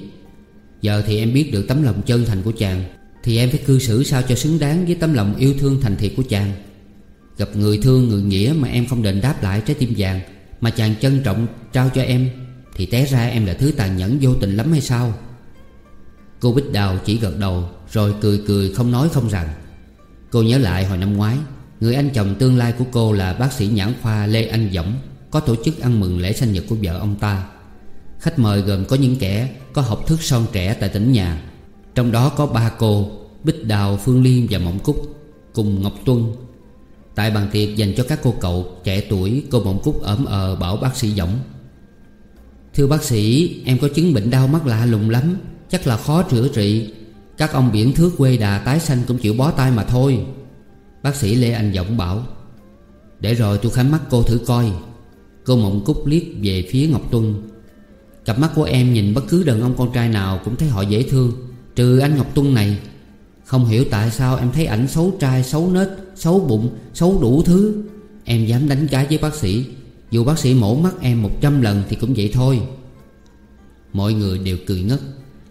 S1: Giờ thì em biết được tấm lòng chân thành của chàng, Thì em phải cư xử sao cho xứng đáng Với tấm lòng yêu thương thành thiệt của chàng. Gặp người thương người nghĩa mà em không định đáp lại trái tim vàng, Mà chàng trân trọng trao cho em, Thì té ra em là thứ tàn nhẫn vô tình lắm hay sao? Cô Bích Đào chỉ gật đầu, Rồi cười cười không nói không rằng. Cô nhớ lại hồi năm ngoái, Người anh chồng tương lai của cô là bác sĩ nhãn khoa Lê Anh Dõng có tổ chức ăn mừng lễ sinh nhật của vợ ông ta. Khách mời gồm có những kẻ có học thức son trẻ tại tỉnh nhà Trong đó có ba cô Bích Đào, Phương Liên và Mộng Cúc Cùng Ngọc Tuân. Tại bàn tiệc dành cho các cô cậu trẻ tuổi Cô Mộng Cúc ẩm ờ bảo bác sĩ Dõng Thưa bác sĩ Em có chứng bệnh đau mắt lạ lùng lắm Chắc là khó chữa trị. Các ông biển thước quê đà tái sanh cũng chịu bó tay mà thôi. Bác sĩ Lê Anh Dõng bảo. Để rồi tôi khám mắt cô thử coi. Cô Mộng Cúc liếc về phía Ngọc Tuân. Cặp mắt của em nhìn bất cứ đàn ông con trai nào Cũng thấy họ dễ thương Trừ anh Ngọc Tuân này. Không hiểu tại sao em thấy ảnh xấu trai Xấu nết, xấu bụng, xấu đủ thứ. Em dám đánh cái với bác sĩ. Dù bác sĩ mổ mắt em một trăm lần Thì cũng vậy thôi. Mọi người đều cười ngất.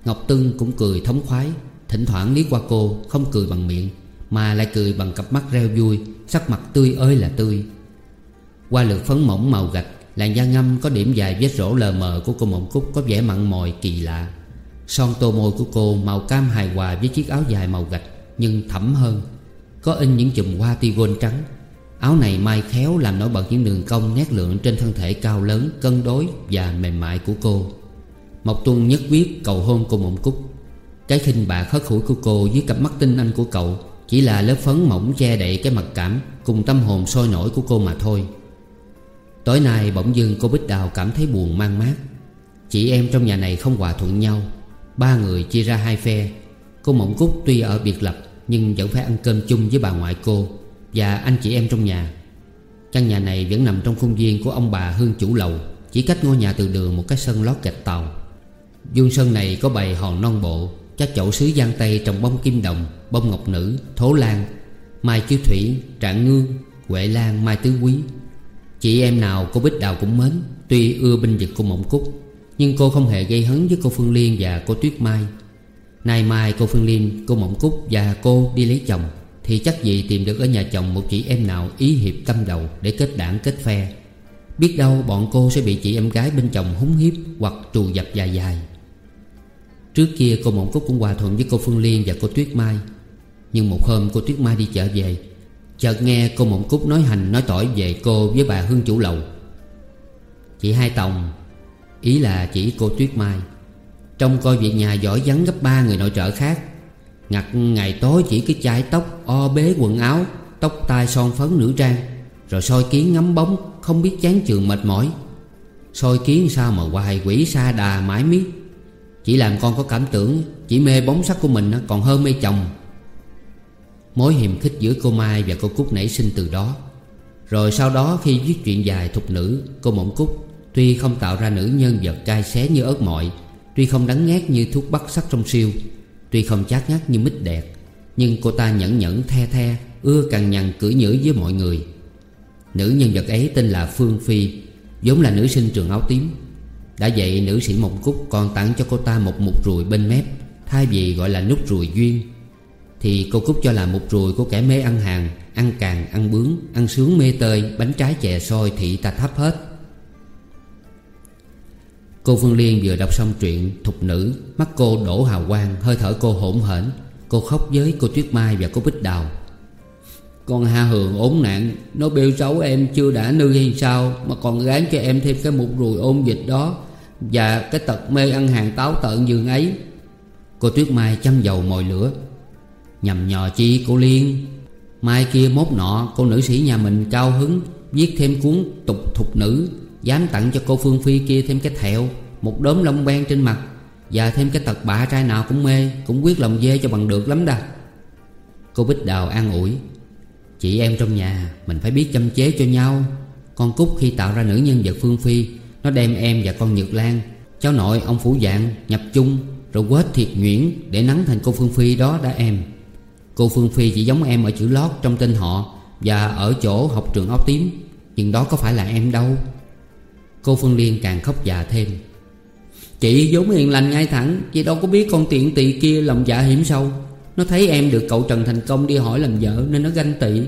S1: Ngọc Tuân cũng cười thống khoái. Thỉnh thoảng liếc qua cô Không cười bằng miệng Mà lại cười bằng cặp mắt reo vui Sắc mặt tươi ơi là tươi. Qua lượt phấn mỏng màu gạch Làn da ngâm có điểm dài vết rỗ lờ mờ của cô Mộng Cúc có vẻ mặn mòi kỳ lạ. Son tô môi của cô màu cam hài hòa với chiếc áo dài màu gạch Nhưng thẫm hơn. Có in những chùm hoa tigon trắng. Áo này mai khéo làm nổi bật những đường cong nét lượng trên thân thể cao lớn, cân đối và mềm mại của cô. Mộc Tuân nhất quyết cầu hôn cô Mộng Cúc. Cái khinh bạc hất hủi của cô với cặp mắt tinh anh của cậu Chỉ là lớp phấn mỏng che đậy cái mặc cảm Cùng tâm hồn sôi nổi của cô mà thôi. Tối nay bỗng dưng cô Bích Đào cảm thấy buồn mang mát. Chị em trong nhà này không hòa thuận nhau. Ba người chia ra hai phe. Cô Mộng Cúc tuy ở biệt lập Nhưng vẫn phải ăn cơm chung với bà ngoại cô Và anh chị em trong nhà. Căn nhà này vẫn nằm trong khuôn viên của ông bà Hương chủ lầu Chỉ cách ngôi nhà từ đường một cái sân lót gạch tàu. Vuông sân này có bày hòn non bộ Các chậu sứ giang tây trồng bông kim đồng Bông ngọc nữ, thố lan Mai chiêu thủy, trạng ngương Huệ lan, mai tứ quý. Chị em nào cô Bích Đào cũng mến Tuy ưa binh vực cô Mộng Cúc Nhưng cô không hề gây hấn với cô Phương Liên và cô Tuyết Mai. Nay mai cô Phương Liên, cô Mộng Cúc và cô đi lấy chồng Thì chắc gì tìm được ở nhà chồng một chị em nào ý hiệp tâm đầu Để kết đảng kết phe. Biết đâu bọn cô sẽ bị chị em gái bên chồng húng hiếp Hoặc trù dập dài dài. Trước kia cô Mộng Cúc cũng hòa thuận với cô Phương Liên và cô Tuyết Mai Nhưng một hôm cô Tuyết Mai đi chợ về Chợt nghe cô Mộng Cúc nói hành, nói tỏi về cô với bà Hương chủ lầu. Chị Hai Tòng, Ý là chỉ cô Tuyết Mai. Trong coi việc nhà giỏi vắng gấp ba người nội trợ khác. Ngặt ngày tối chỉ cái chai tóc, O bế quần áo, Tóc tai son phấn nữ trang. Rồi soi kiến ngắm bóng, Không biết chán trường mệt mỏi. Soi kiến sao mà hoài quỷ xa đà mãi miết. Chỉ làm con có cảm tưởng, Chỉ mê bóng sắc của mình còn hơn mê chồng. Mối hiềm khích giữa cô Mai và cô Cúc nảy sinh từ đó. Rồi sau đó khi viết chuyện dài thục nữ, Cô Mộng Cúc Tuy không tạo ra nữ nhân vật cay xé như ớt mọi, Tuy không đắng ngát như thuốc bắc sắc trong siêu, Tuy không chát ngắt như mít đẹp Nhưng cô ta nhẫn nhẫn, the the, Ưa cằn nhằn, cưỡi nhữ với mọi người. Nữ nhân vật ấy tên là Phương Phi, vốn là nữ sinh trường áo tím. Đã vậy nữ sĩ Mộng Cúc còn tặng cho cô ta một mục ruồi bên mép, Thay vì gọi là nút ruồi duyên. Thì cô Cúc cho là một ruồi của kẻ mê ăn hàng Ăn càng, ăn bướng, ăn sướng mê tơi Bánh trái chè soi thị ta thấp hết. Cô Phương Liên vừa đọc xong truyện Thục Nữ Mắt cô đổ hào quang Hơi thở cô hỗn hển. Cô khóc với cô Tuyết Mai và cô Bích Đào. Con Hà Hường ốm nạn Nó bêu xấu em chưa đã nư hay sao Mà còn gán cho em thêm cái mục ruồi ôn dịch đó Và cái tật mê ăn hàng táo tợn giường ấy. Cô Tuyết Mai chăm dầu mồi lửa. Nhầm nhò chi cô Liên. Mai kia mốt nọ, cô nữ sĩ nhà mình cao hứng, Viết thêm cuốn tục thục nữ Dám tặng cho cô Phương Phi kia thêm cái thẹo, Một đốm lông ben trên mặt, Và thêm cái tật bạ trai nào cũng mê, Cũng quyết lòng dê cho bằng được lắm đà. Cô Bích Đào an ủi, Chị em trong nhà, Mình phải biết chăm chế cho nhau. Con Cúc khi tạo ra nữ nhân vật Phương Phi, Nó đem em và con Nhược Lan, Cháu nội ông Phủ Dạng, nhập chung, Rồi quết thiệt nhuyễn Để nắng thành cô Phương Phi đó đã em. Cô Phương Phi chỉ giống em ở chữ lót trong tên họ Và ở chỗ học trường áo tím. Nhưng đó có phải là em đâu. Cô Phương Liên càng khóc già thêm. Chị vốn hiền lành ngay thẳng, Chị đâu có biết con tiện tỳ kia lòng dạ hiểm sâu. Nó thấy em được cậu Trần Thành Công đi hỏi làm vợ Nên nó ganh tị.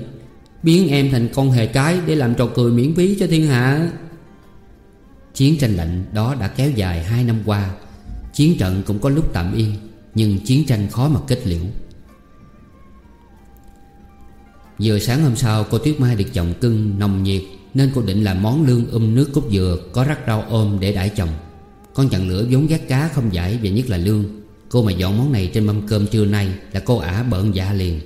S1: Biến em thành con hề cái Để làm trò cười miễn phí cho thiên hạ. Chiến tranh lạnh đó đã kéo dài hai năm qua. Chiến trận cũng có lúc tạm yên, Nhưng chiến tranh khó mà kết liễu. Vừa sáng hôm sau cô Tuyết Mai được chồng cưng nồng nhiệt nên cô định làm món lương um nước cốt dừa Có rắc rau ôm để đãi chồng. Con chặn lửa vốn ghét cá không giải Và nhất là lương. Cô mà dọn món này trên mâm cơm trưa nay Là cô ả bợn dạ liền.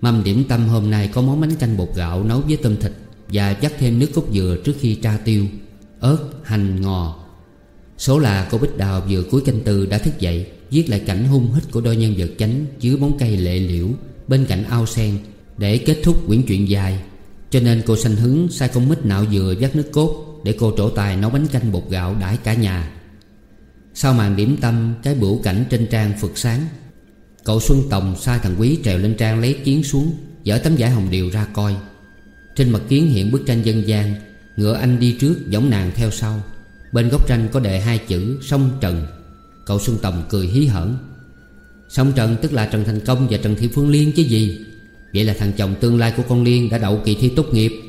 S1: Mâm điểm tâm hôm nay có món bánh canh bột gạo Nấu với tôm thịt Và dắt thêm nước cốt dừa trước khi tra tiêu Ớt, hành, ngò. Số là cô Bích Đào vừa cuối canh tư đã thức dậy Viết lại cảnh hung hít của đôi nhân vật chánh Dưới bóng cây lệ liễu Bên cạnh ao sen để kết thúc quyển chuyện dài. Cho nên cô sanh hứng sai con mít nạo dừa dắt nước cốt Để cô trổ tài nấu bánh canh bột gạo đãi cả nhà. Sau màn điểm tâm, Cái bửu cảnh trên trang phật sáng. Cậu Xuân Tòng sai thằng Quý trèo lên trang lấy kiến xuống, Dở tấm giải hồng điều ra coi. Trên mặt kiến hiện bức tranh dân gian, Ngựa anh đi trước giống nàng theo sau. Bên góc tranh có đề hai chữ, Sông Trần. Cậu Xuân Tòng cười hí hởn. Sông Trần tức là Trần Thành Công và Trần Thị Phương Liên chứ gì? Vậy là thằng chồng tương lai của con Liên đã đậu kỳ thi tốt nghiệp.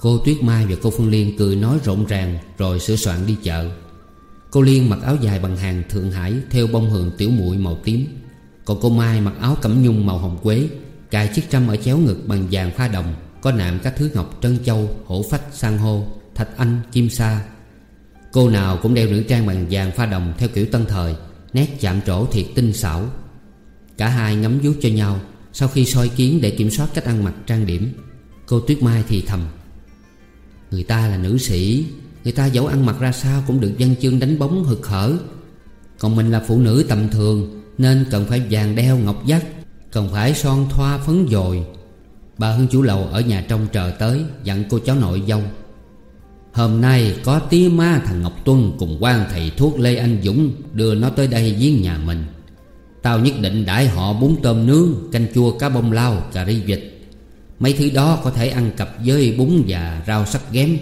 S1: Cô Tuyết Mai và cô Phương Liên cười nói rộn ràng Rồi sửa soạn đi chợ. Cô Liên mặc áo dài bằng hàng Thượng Hải, Theo bông hường tiểu muội màu tím. Còn cô Mai mặc áo cẩm nhung màu hồng quế, Cài chiếc trăm ở chéo ngực bằng vàng pha đồng, Có nạm các thứ ngọc trân châu, Hổ phách, san hô, Thạch anh, kim sa. Cô nào cũng đeo nữ trang bằng vàng pha đồng Theo kiểu tân thời, Nét chạm trổ thiệt tinh xảo. Cả hai ngắm vuốt cho nhau sau khi soi kiến để kiểm soát cách ăn mặc trang điểm, Cô Tuyết Mai thì thầm, Người ta là nữ sĩ, Người ta dẫu ăn mặc ra sao cũng được dân chương đánh bóng hực hở. Còn mình là phụ nữ tầm thường, Nên cần phải vàng đeo ngọc dắt Cần phải son thoa phấn dồi. Bà Hương chủ lầu ở nhà trong chờ tới, Dặn cô cháu nội dâu, Hôm nay có tía ma thằng Ngọc Tuân Cùng quan thầy thuốc Lê Anh Dũng Đưa nó tới đây giếng nhà mình. Tao nhất định đãi họ bún tôm nướng Canh chua cá bông lao, cà ri vịt. Mấy thứ đó có thể ăn cặp với bún và rau sắc ghém.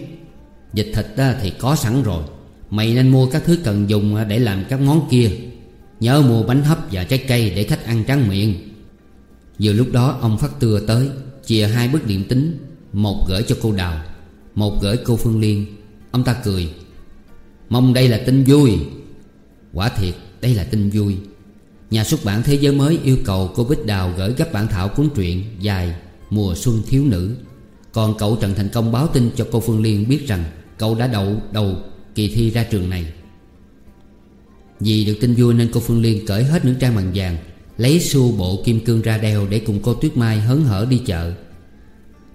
S1: Vịt thịt thì có sẵn rồi. Mày nên mua các thứ cần dùng để làm các món kia. Nhớ mua bánh hấp và trái cây để khách ăn tráng miệng. Vừa lúc đó ông Phát Tưa tới Chìa hai bức điện tính Một gửi cho cô Đào Một gửi cô Phương Liên. Ông ta cười Mong đây là tin vui. Quả thiệt đây là tin vui. Nhà xuất bản Thế giới mới yêu cầu cô Bích Đào gửi gấp bản thảo cuốn truyện dài Mùa xuân thiếu nữ. Còn cậu Trần Thành Công báo tin cho cô Phương Liên biết rằng Cậu đã đậu đầu kỳ thi ra trường này. Vì được tin vui nên cô Phương Liên cởi hết nữ trang bằng vàng Lấy xu bộ kim cương ra đeo để cùng cô Tuyết Mai hớn hở đi chợ.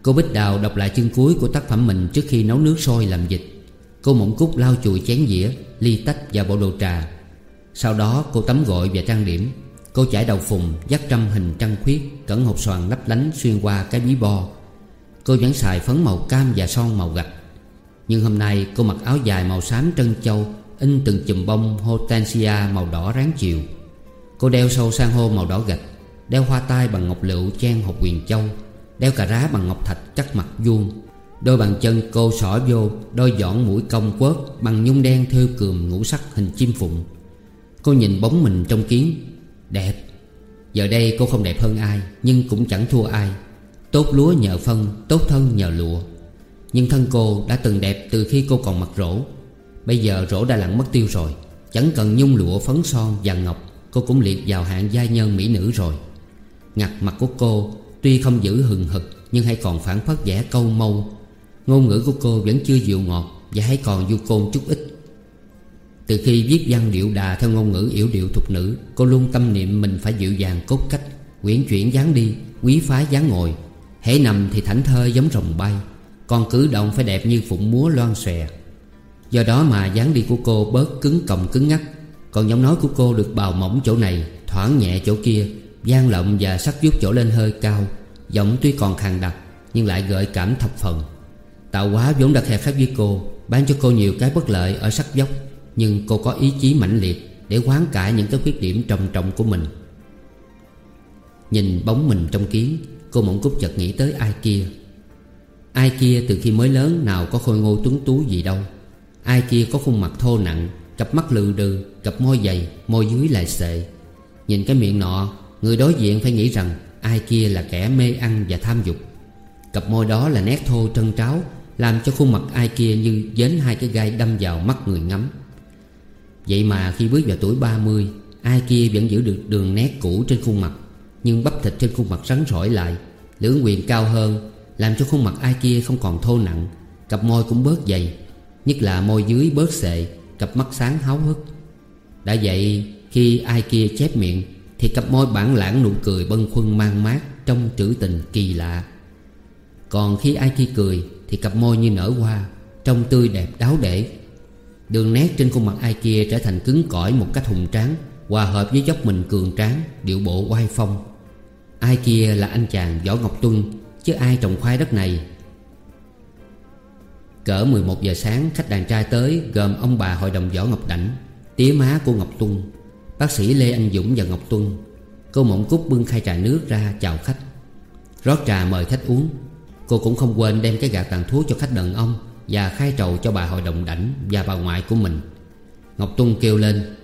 S1: Cô Bích Đào đọc lại chương cuối của tác phẩm mình trước khi nấu nước sôi làm dịch Cô Mộng Cúc lau chùi chén dĩa, ly tách và bộ đồ trà. Sau đó cô tắm gội và trang điểm. Cô chải đầu phùng, dắt trăm hình trăng khuyết Cẩn hộp xoàn lấp lánh xuyên qua cái bí bo. Cô vẫn xài phấn màu cam và son màu gạch. Nhưng hôm nay cô mặc áo dài màu xám trân châu In từng chùm bông hortensia màu đỏ ráng chiều. Cô đeo sâu sang hô màu đỏ gạch Đeo hoa tai bằng ngọc lựu chen hộp quyền châu Đeo cà rá bằng ngọc thạch cắt mặt vuông. Đôi bàn chân cô xỏ vô Đôi giỏn mũi cong quớt Bằng nhung đen thêu cườm ngũ sắc hình chim phụng. Cô nhìn bóng mình trong kiến. Đẹp. Giờ đây cô không đẹp hơn ai, Nhưng cũng chẳng thua ai. Tốt lúa nhờ phân, Tốt thân nhờ lụa. Nhưng thân cô đã từng đẹp từ khi cô còn mặc rổ. Bây giờ rổ đã lặng mất tiêu rồi. Chẳng cần nhung lụa phấn son vàng ngọc, Cô cũng liệt vào hạng giai nhân mỹ nữ rồi. Ngặt mặt của cô Tuy không giữ hừng hực, Nhưng hay còn phản phất vẻ câu mâu. Ngôn ngữ của cô vẫn chưa dịu ngọt Và hãy còn du côn chút ít. Từ khi viết văn điệu đà Theo ngôn ngữ yểu điệu thục nữ, Cô luôn tâm niệm mình phải dịu dàng cốt cách, Quyển chuyển dáng đi, Quý phái dáng ngồi. Hễ nằm thì thảnh thơ giống rồng bay, Còn cử động phải đẹp như phụng múa loan xòe. Do đó mà dáng đi của cô bớt cứng còng cứng ngắc Còn giọng nói của cô được bào mỏng chỗ này, Thoảng nhẹ chỗ kia, gian lộng và sắc vuốt chỗ lên hơi cao. Giọng tuy còn khàn đặc, Nhưng lại gợi cảm thập phần. Tạo hóa vốn đặt hệ khác với cô Ban cho cô nhiều cái bất lợi ở sắc dốc. Nhưng cô có ý chí mãnh liệt Để quán cải những cái khuyết điểm trầm trọng của mình. Nhìn bóng mình trong kiến Cô mộng cúc chợt nghĩ tới ai kia. Ai kia từ khi mới lớn Nào có khôi ngô tuấn tú gì đâu. Ai kia có khuôn mặt thô nặng, Cặp mắt lừ đừ, Cặp môi dày, Môi dưới lại sệ. Nhìn cái miệng nọ, Người đối diện phải nghĩ rằng Ai kia là kẻ mê ăn và tham dục. Cặp môi đó là nét thô trân tráo, Làm cho khuôn mặt ai kia như dến hai cái gai đâm vào mắt người ngắm. Vậy mà khi bước vào tuổi 30 Ai kia vẫn giữ được đường nét cũ trên khuôn mặt, Nhưng bắp thịt trên khuôn mặt rắn rỏi lại, Lưỡng quyền cao hơn, Làm cho khuôn mặt ai kia không còn thô nặng, Cặp môi cũng bớt dày, Nhất là môi dưới bớt sệ Cặp mắt sáng háo hức. Đã vậy, khi ai kia chép miệng, Thì cặp môi bản lãng nụ cười bâng khuâng mang mát Trong trữ tình kỳ lạ. Còn khi ai kia cười, Thì cặp môi như nở hoa Trông tươi đẹp đáo để. Đường nét trên khuôn mặt ai kia trở thành cứng cỏi một cách hùng tráng, Hòa hợp với dốc mình cường tráng, Điệu bộ oai phong. Ai kia là anh chàng Võ Ngọc Tuân, Chứ ai trồng khoai đất này? Cỡ 11 giờ sáng, khách đàn trai tới Gồm ông bà hội đồng Võ Ngọc Đảnh, Tía má của Ngọc Tuân, Bác sĩ Lê Anh Dũng và Ngọc Tuân. Cô Mộng Cúc bưng khai trà nước ra chào khách. Rót trà mời khách uống. Cô cũng không quên đem cái gạt tàn thuốc cho khách đàn ông. Và khai trầu cho bà hội đồng đảnh Và bà ngoại của mình. Ngọc Tuân kêu lên,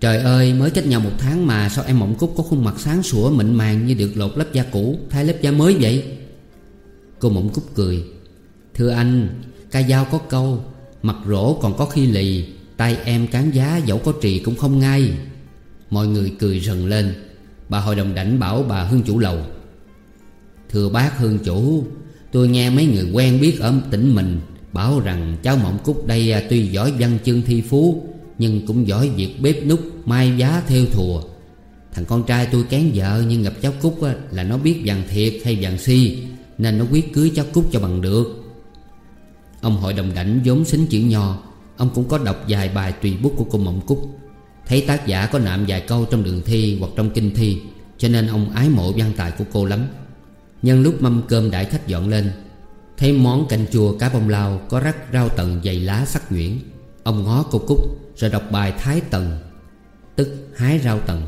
S1: Trời ơi, mới cách nhau một tháng mà Sao em Mộng Cúc có khuôn mặt sáng sủa mịn màng Như được lột lớp da cũ, Thay lớp da mới vậy? Cô Mộng Cúc cười, Thưa anh, Ca dao có câu, Mặt rỗ còn có khi lì, Tay em cán giá dẫu có trì cũng không ngay. Mọi người cười rần lên. Bà hội đồng đảnh bảo bà Hương chủ lầu, Thưa bác Hương chủ Tôi nghe mấy người quen biết ở tỉnh mình, Bảo rằng cháu Mộng Cúc đây à, tuy giỏi văn chương thi phú, Nhưng cũng giỏi việc bếp nút mai giá theo thùa. Thằng con trai tôi kén vợ nhưng gặp cháu Cúc à, là nó biết vàng thiệt hay vàng si, Nên nó quyết cưới cháu Cúc cho bằng được. Ông hội đồng đảnh vốn xính chữ nho, Ông cũng có đọc vài bài tùy bút của cô Mộng Cúc. Thấy tác giả có nạm vài câu trong đường thi hoặc trong kinh thi, Cho nên ông ái mộ văn tài của cô lắm. Nhân lúc mâm cơm đại khách dọn lên, Thấy món canh chua cá bông lao Có rắc rau tần dày lá sắc nhuyễn, Ông ngó cô Cúc Rồi đọc bài Thái Tần, Tức hái rau tần,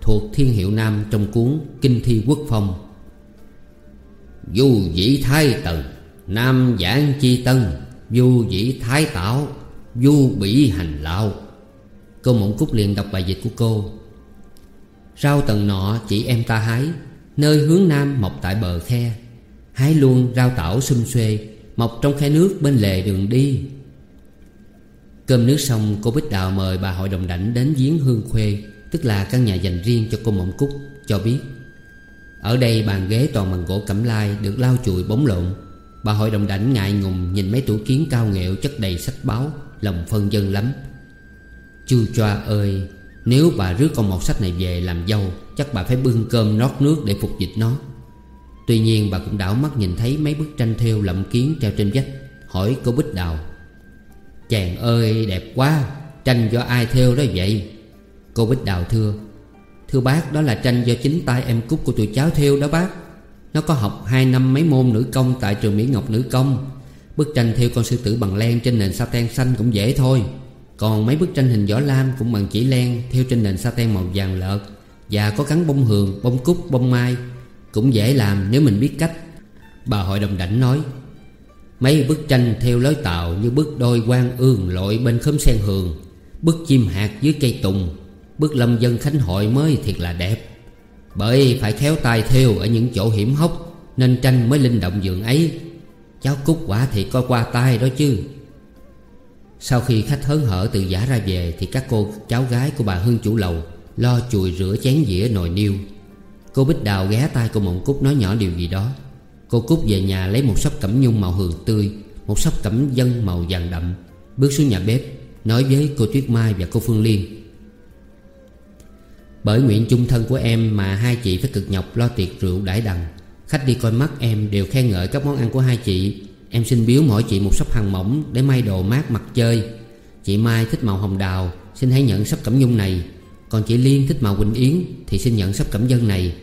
S1: Thuộc thiên hiệu nam trong cuốn Kinh thi quốc phong. Du dĩ Thái Tần, Nam giảng chi tân Du dĩ Thái tảo Du bỉ hành lão. Cô Mộng Cúc liền đọc bài dịch của cô. Rau tần nọ chỉ em ta hái Nơi hướng nam mọc tại bờ khe, Hái luôn rau tảo xum xuê, Mọc trong khe nước bên lề đường đi. Cơm nước xong, cô Bích Đào mời bà hội đồng đảnh đến giếng Hương Khuê, Tức là căn nhà dành riêng cho cô Mộng Cúc, Cho biết. Ở đây bàn ghế toàn bằng gỗ cẩm lai Được lau chùi bóng lộn. Bà hội đồng đảnh ngại ngùng nhìn mấy tủ kiến cao nghệu chất đầy sách báo, Lòng phân dân lắm. Chu choa ơi, Nếu bà rước con một sách này về làm dâu Chắc bà phải bưng cơm nót nước để phục dịch nó. Tuy nhiên bà cũng đảo mắt nhìn thấy mấy bức tranh thêu lậm kiến treo trên vách, Hỏi cô Bích Đào. Chàng ơi, đẹp quá, Tranh do ai thêu đó vậy? Cô Bích Đào thưa. Thưa bác, đó là tranh do chính tay em cúc của tụi cháu thêu đó bác. Nó có học 2 năm mấy môn nữ công Tại trường Mỹ Ngọc Nữ Công. Bức tranh thêu con sư tử bằng len trên nền sa ten xanh cũng dễ thôi. Còn mấy bức tranh hình giỏ lam cũng bằng chỉ len Thêu trên nền sa ten màu vàng lợt. Và có gắn bông hường, bông cúc, bông mai. Cũng dễ làm nếu mình biết cách. Bà hội đồng đảnh nói Mấy bức tranh theo lối tạo như bức đôi quan ương lội bên khóm sen hường Bức chim hạt dưới cây tùng Bức lâm dân khánh hội mới thiệt là đẹp. Bởi phải khéo tay theo ở những chỗ hiểm hóc Nên tranh mới linh động dường ấy. Cháu Cúc quả thì coi qua tay đó chứ. Sau khi khách hớn hở từ giả ra về Thì các cô cháu gái của bà Hương chủ lầu Lo chùi rửa chén dĩa nồi niêu. Cô Bích Đào ghé tay cô Mộng Cúc nói nhỏ điều gì đó. Cô Cúc về nhà lấy một sấp cẩm nhung màu hường tươi, Một sấp cẩm dân màu vàng đậm, Bước xuống nhà bếp, Nói với cô Tuyết Mai và cô Phương Liên. Bởi nguyện chung thân của em mà hai chị phải cực nhọc lo tiệc rượu đãi đằng. Khách đi coi mắt em đều khen ngợi các món ăn của hai chị. Em xin biếu mỗi chị một sấp hàng mỏng để may đồ mát mặt chơi. Chị Mai thích màu hồng đào, Xin hãy nhận sóc cẩm nhung này. Còn chị Liên thích màu quỳnh yến Thì xin nhận sắp cẩm dân này.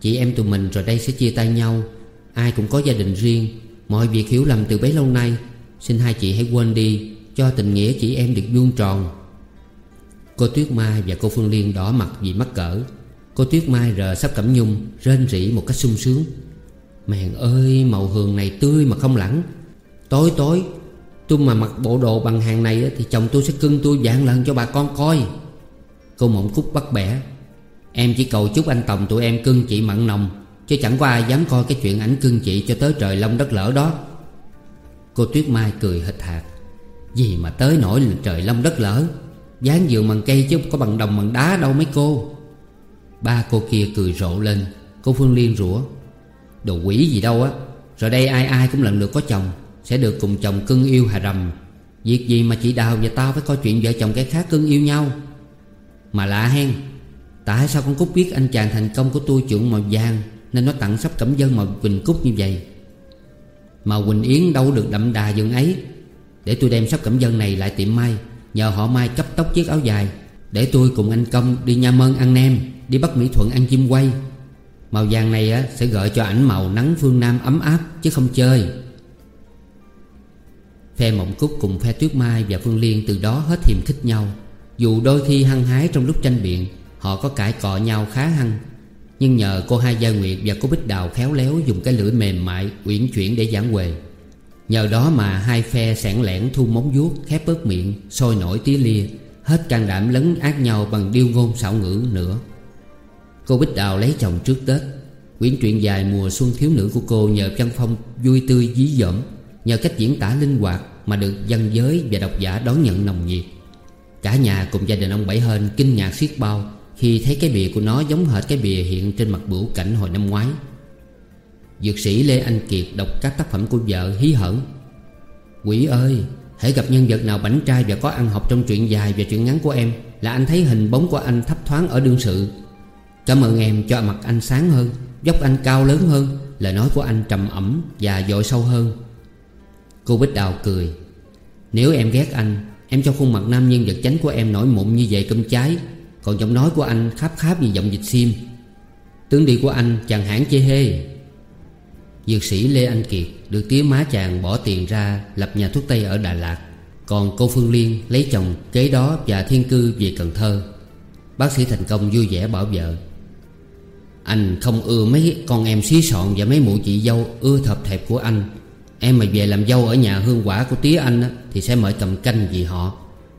S1: Chị em tụi mình rồi đây sẽ chia tay nhau. Ai cũng có gia đình riêng. Mọi việc hiểu lầm từ bấy lâu nay. Xin hai chị hãy quên đi, Cho tình nghĩa chị em được vuông tròn. Cô Tuyết Mai và cô Phương Liên đỏ mặt vì mắc cỡ. Cô Tuyết Mai rờ sắp cẩm nhung, Rên rỉ một cách sung sướng. Mèn ơi, màu hường này tươi mà không lẳng. Tối tối, Tôi mà mặc bộ đồ bằng hàng này Thì chồng tôi sẽ cưng tôi dạng lần cho bà con coi. Cô Mộng Cúc bắt bẻ. Em chỉ cầu chúc anh Tòng tụi em cưng chị mặn nồng, Chứ chẳng có ai dám coi cái chuyện ảnh cưng chị cho tới trời long đất lỡ đó. Cô Tuyết Mai cười hịch hạt Gì mà tới nổi là trời long đất lỡ Dán giường bằng cây chứ có bằng đồng bằng đá đâu mấy cô. Ba cô kia cười rộ lên. Cô Phương Liên rủa, Đồ quỷ gì đâu á. Rồi đây ai ai cũng lần lượt có chồng, Sẽ được cùng chồng cưng yêu hà rầm. Việc gì mà chị Đào và tao phải coi chuyện vợ chồng cái khác cưng yêu nhau? Mà lạ hen Tại sao con Cúc biết anh chàng thành công của tôi trưởng màu vàng Nên nó tặng sắp cẩm dân màu Quỳnh Cúc như vậy? Mà Quỳnh Yến đâu được đậm đà dường ấy. Để tôi đem sắp cẩm dân này lại tiệm mai Nhờ họ mai cấp tóc chiếc áo dài. Để tôi cùng anh Công đi Nha Mơn ăn nem Đi Bắc Mỹ Thuận ăn chim quay. Màu vàng này á, sẽ gợi cho ảnh màu nắng phương Nam ấm áp chứ không chơi. Phe Mộng Cúc cùng phe Tuyết Mai và Phương Liên từ đó hết hiềm khích nhau. Dù đôi khi hăng hái trong lúc tranh biện, Họ có cãi cọ nhau khá hăng. Nhưng nhờ cô Hai Gia Nguyệt và cô Bích Đào khéo léo Dùng cái lưỡi mềm mại, uyển chuyển để giảng quề Nhờ đó mà hai phe sẻn lẻn thu móng vuốt, Khép bớt miệng, Sôi nổi tía lia, Hết can đảm lấn ác nhau bằng điêu ngôn xảo ngữ nữa. Cô Bích Đào lấy chồng trước Tết Quyển truyện dài mùa xuân thiếu nữ của cô Nhờ văn phong vui tươi dí dỏm, Nhờ cách diễn tả linh hoạt Mà được dân giới và độc giả đón nhận nồng nhiệt. Cả nhà cùng gia đình ông Bảy Hên kinh ngạc xiết bao Khi thấy cái bìa của nó giống hệt cái bìa hiện trên mặt bửu cảnh hồi năm ngoái. Dược sĩ Lê Anh Kiệt đọc các tác phẩm của vợ hí hởn Quỷ ơi, Hãy gặp nhân vật nào bảnh trai và có ăn học trong truyện dài và truyện ngắn của em Là anh thấy hình bóng của anh thấp thoáng ở đương sự. Cảm ơn em cho mặt anh sáng hơn Dốc anh cao lớn hơn, Lời nói của anh trầm ẩm và dội sâu hơn. Cô Bích Đào cười. Nếu em ghét anh Em cho khuôn mặt nam nhân vật chánh của em nổi mụn như vậy cơm trái Còn giọng nói của anh kháp kháp như giọng dịch sim Tướng đi của anh chàng hãng chê hê. Dược sĩ Lê Anh Kiệt Được tía má chàng bỏ tiền ra Lập nhà thuốc Tây ở Đà Lạt. Còn cô Phương Liên lấy chồng kế đó Và thiên cư về Cần Thơ. Bác sĩ thành công vui vẻ bảo vợ, Anh không ưa mấy con em xí sọn Và mấy mụ chị dâu ưa thập thẹp của anh. Em mà về làm dâu ở nhà hương quả của tía anh á, Thì sẽ mời cầm canh vì họ.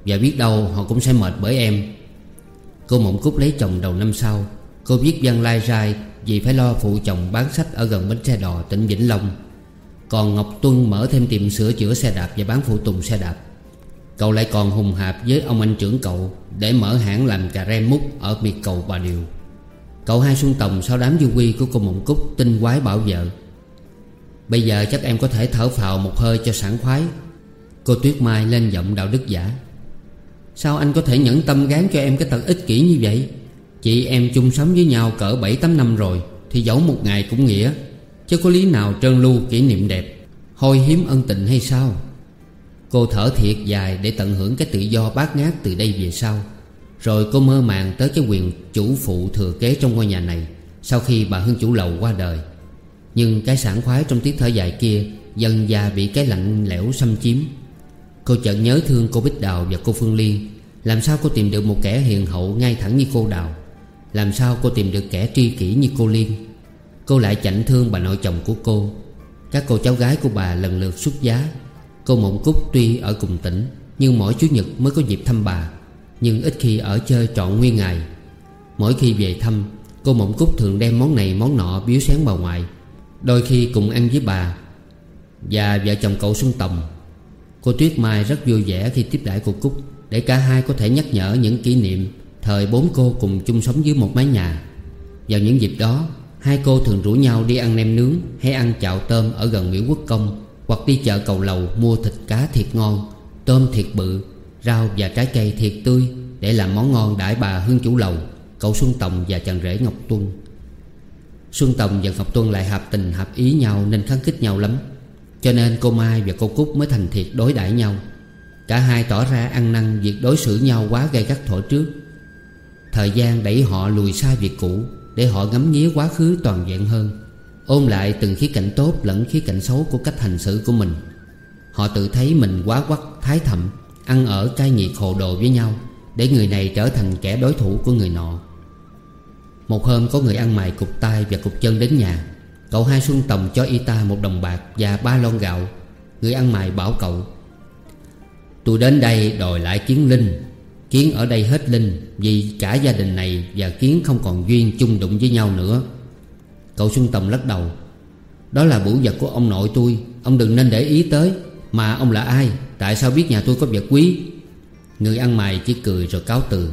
S1: Và biết đâu họ cũng sẽ mệt bởi em. Cô Mộng Cúc lấy chồng đầu năm sau. Cô viết văn lai rai Vì phải lo phụ chồng bán sách ở gần bến xe đò tỉnh Vĩnh Long. Còn Ngọc Tuân mở thêm tiệm sửa chữa xe đạp và bán phụ tùng xe đạp. Cậu lại còn hùng hạp với ông anh trưởng cậu Để mở hãng làm cà rem mút ở miệt cầu Bà Điều. Cậu hai Xuân Tòng sau đám du quy của cô Mộng Cúc tinh quái bảo vợ. Bây giờ chắc em có thể thở phào một hơi cho sảng khoái. Cô Tuyết Mai lên giọng đạo đức giả. Sao anh có thể nhẫn tâm gán cho em cái tật ích kỷ như vậy? Chị em chung sống với nhau cỡ 7-8 năm rồi, Thì dẫu một ngày cũng nghĩa. Chứ có lý nào trơn lưu kỷ niệm đẹp, Hôi hiếm ân tình hay sao? Cô thở thiệt dài để tận hưởng cái tự do bát ngát từ đây về sau. Rồi cô mơ màng tới cái quyền chủ phụ thừa kế trong ngôi nhà này Sau khi bà Hương chủ lầu qua đời. Nhưng cái sảng khoái trong tiếng thở dài kia Dần già bị cái lạnh lẽo xâm chiếm. Cô chợt nhớ thương cô Bích Đào và cô Phương Liên Làm sao cô tìm được một kẻ hiền hậu ngay thẳng như cô Đào? Làm sao cô tìm được kẻ tri kỷ như cô Liên? Cô lại chạnh thương bà nội chồng của cô. Các cô cháu gái của bà lần lượt xuất giá. Cô Mộng Cúc tuy ở cùng tỉnh, Nhưng mỗi Chủ nhật mới có dịp thăm bà. Nhưng ít khi ở chơi trọn nguyên ngày. Mỗi khi về thăm, Cô Mộng Cúc thường đem món này món nọ biếu sáng bà ngoại. Đôi khi cùng ăn với bà Và vợ chồng cậu Xuân Tòng Cô Tuyết Mai rất vui vẻ khi tiếp đãi cô Cúc Để cả hai có thể nhắc nhở những kỷ niệm Thời bốn cô cùng chung sống dưới một mái nhà. Vào những dịp đó, Hai cô thường rủ nhau đi ăn nem nướng Hay ăn chạo tôm ở gần Mỹ quốc công Hoặc đi chợ cầu lầu mua thịt cá thiệt ngon, Tôm thiệt bự, Rau và trái cây thiệt tươi Để làm món ngon đãi bà Hương chủ lầu, Cậu Xuân Tòng và chàng rể Ngọc Tuân. Xuân Tòng và Ngọc Tuân lại hợp tình hợp ý nhau Nên kháng khích nhau lắm. Cho nên cô Mai và cô Cúc mới thành thiệt đối đãi nhau. Cả hai tỏ ra ăn năn việc đối xử nhau quá gay gắt thổi trước. Thời gian đẩy họ lùi xa việc cũ Để họ ngắm nghía quá khứ toàn vẹn hơn Ôm lại từng khía cạnh tốt lẫn khía cạnh xấu của cách hành xử của mình. Họ tự thấy mình quá quắc, thái thậm Ăn ở cai nghiệt hồ đồ với nhau Để người này trở thành kẻ đối thủ của người nọ. Một hôm có người ăn mày cục tay và cục chân đến nhà. Cậu hai Xuân Tòng cho y ta một đồng bạc và ba lon gạo. Người ăn mày bảo cậu, Tôi đến đây đòi lại kiến linh. Kiến ở đây hết linh Vì cả gia đình này và kiến không còn duyên chung đụng với nhau nữa. Cậu Xuân Tòng lắc đầu, Đó là bủ vật của ông nội tôi. Ông đừng nên để ý tới. Mà ông là ai? Tại sao biết nhà tôi có vật quý? Người ăn mày chỉ cười rồi cáo từ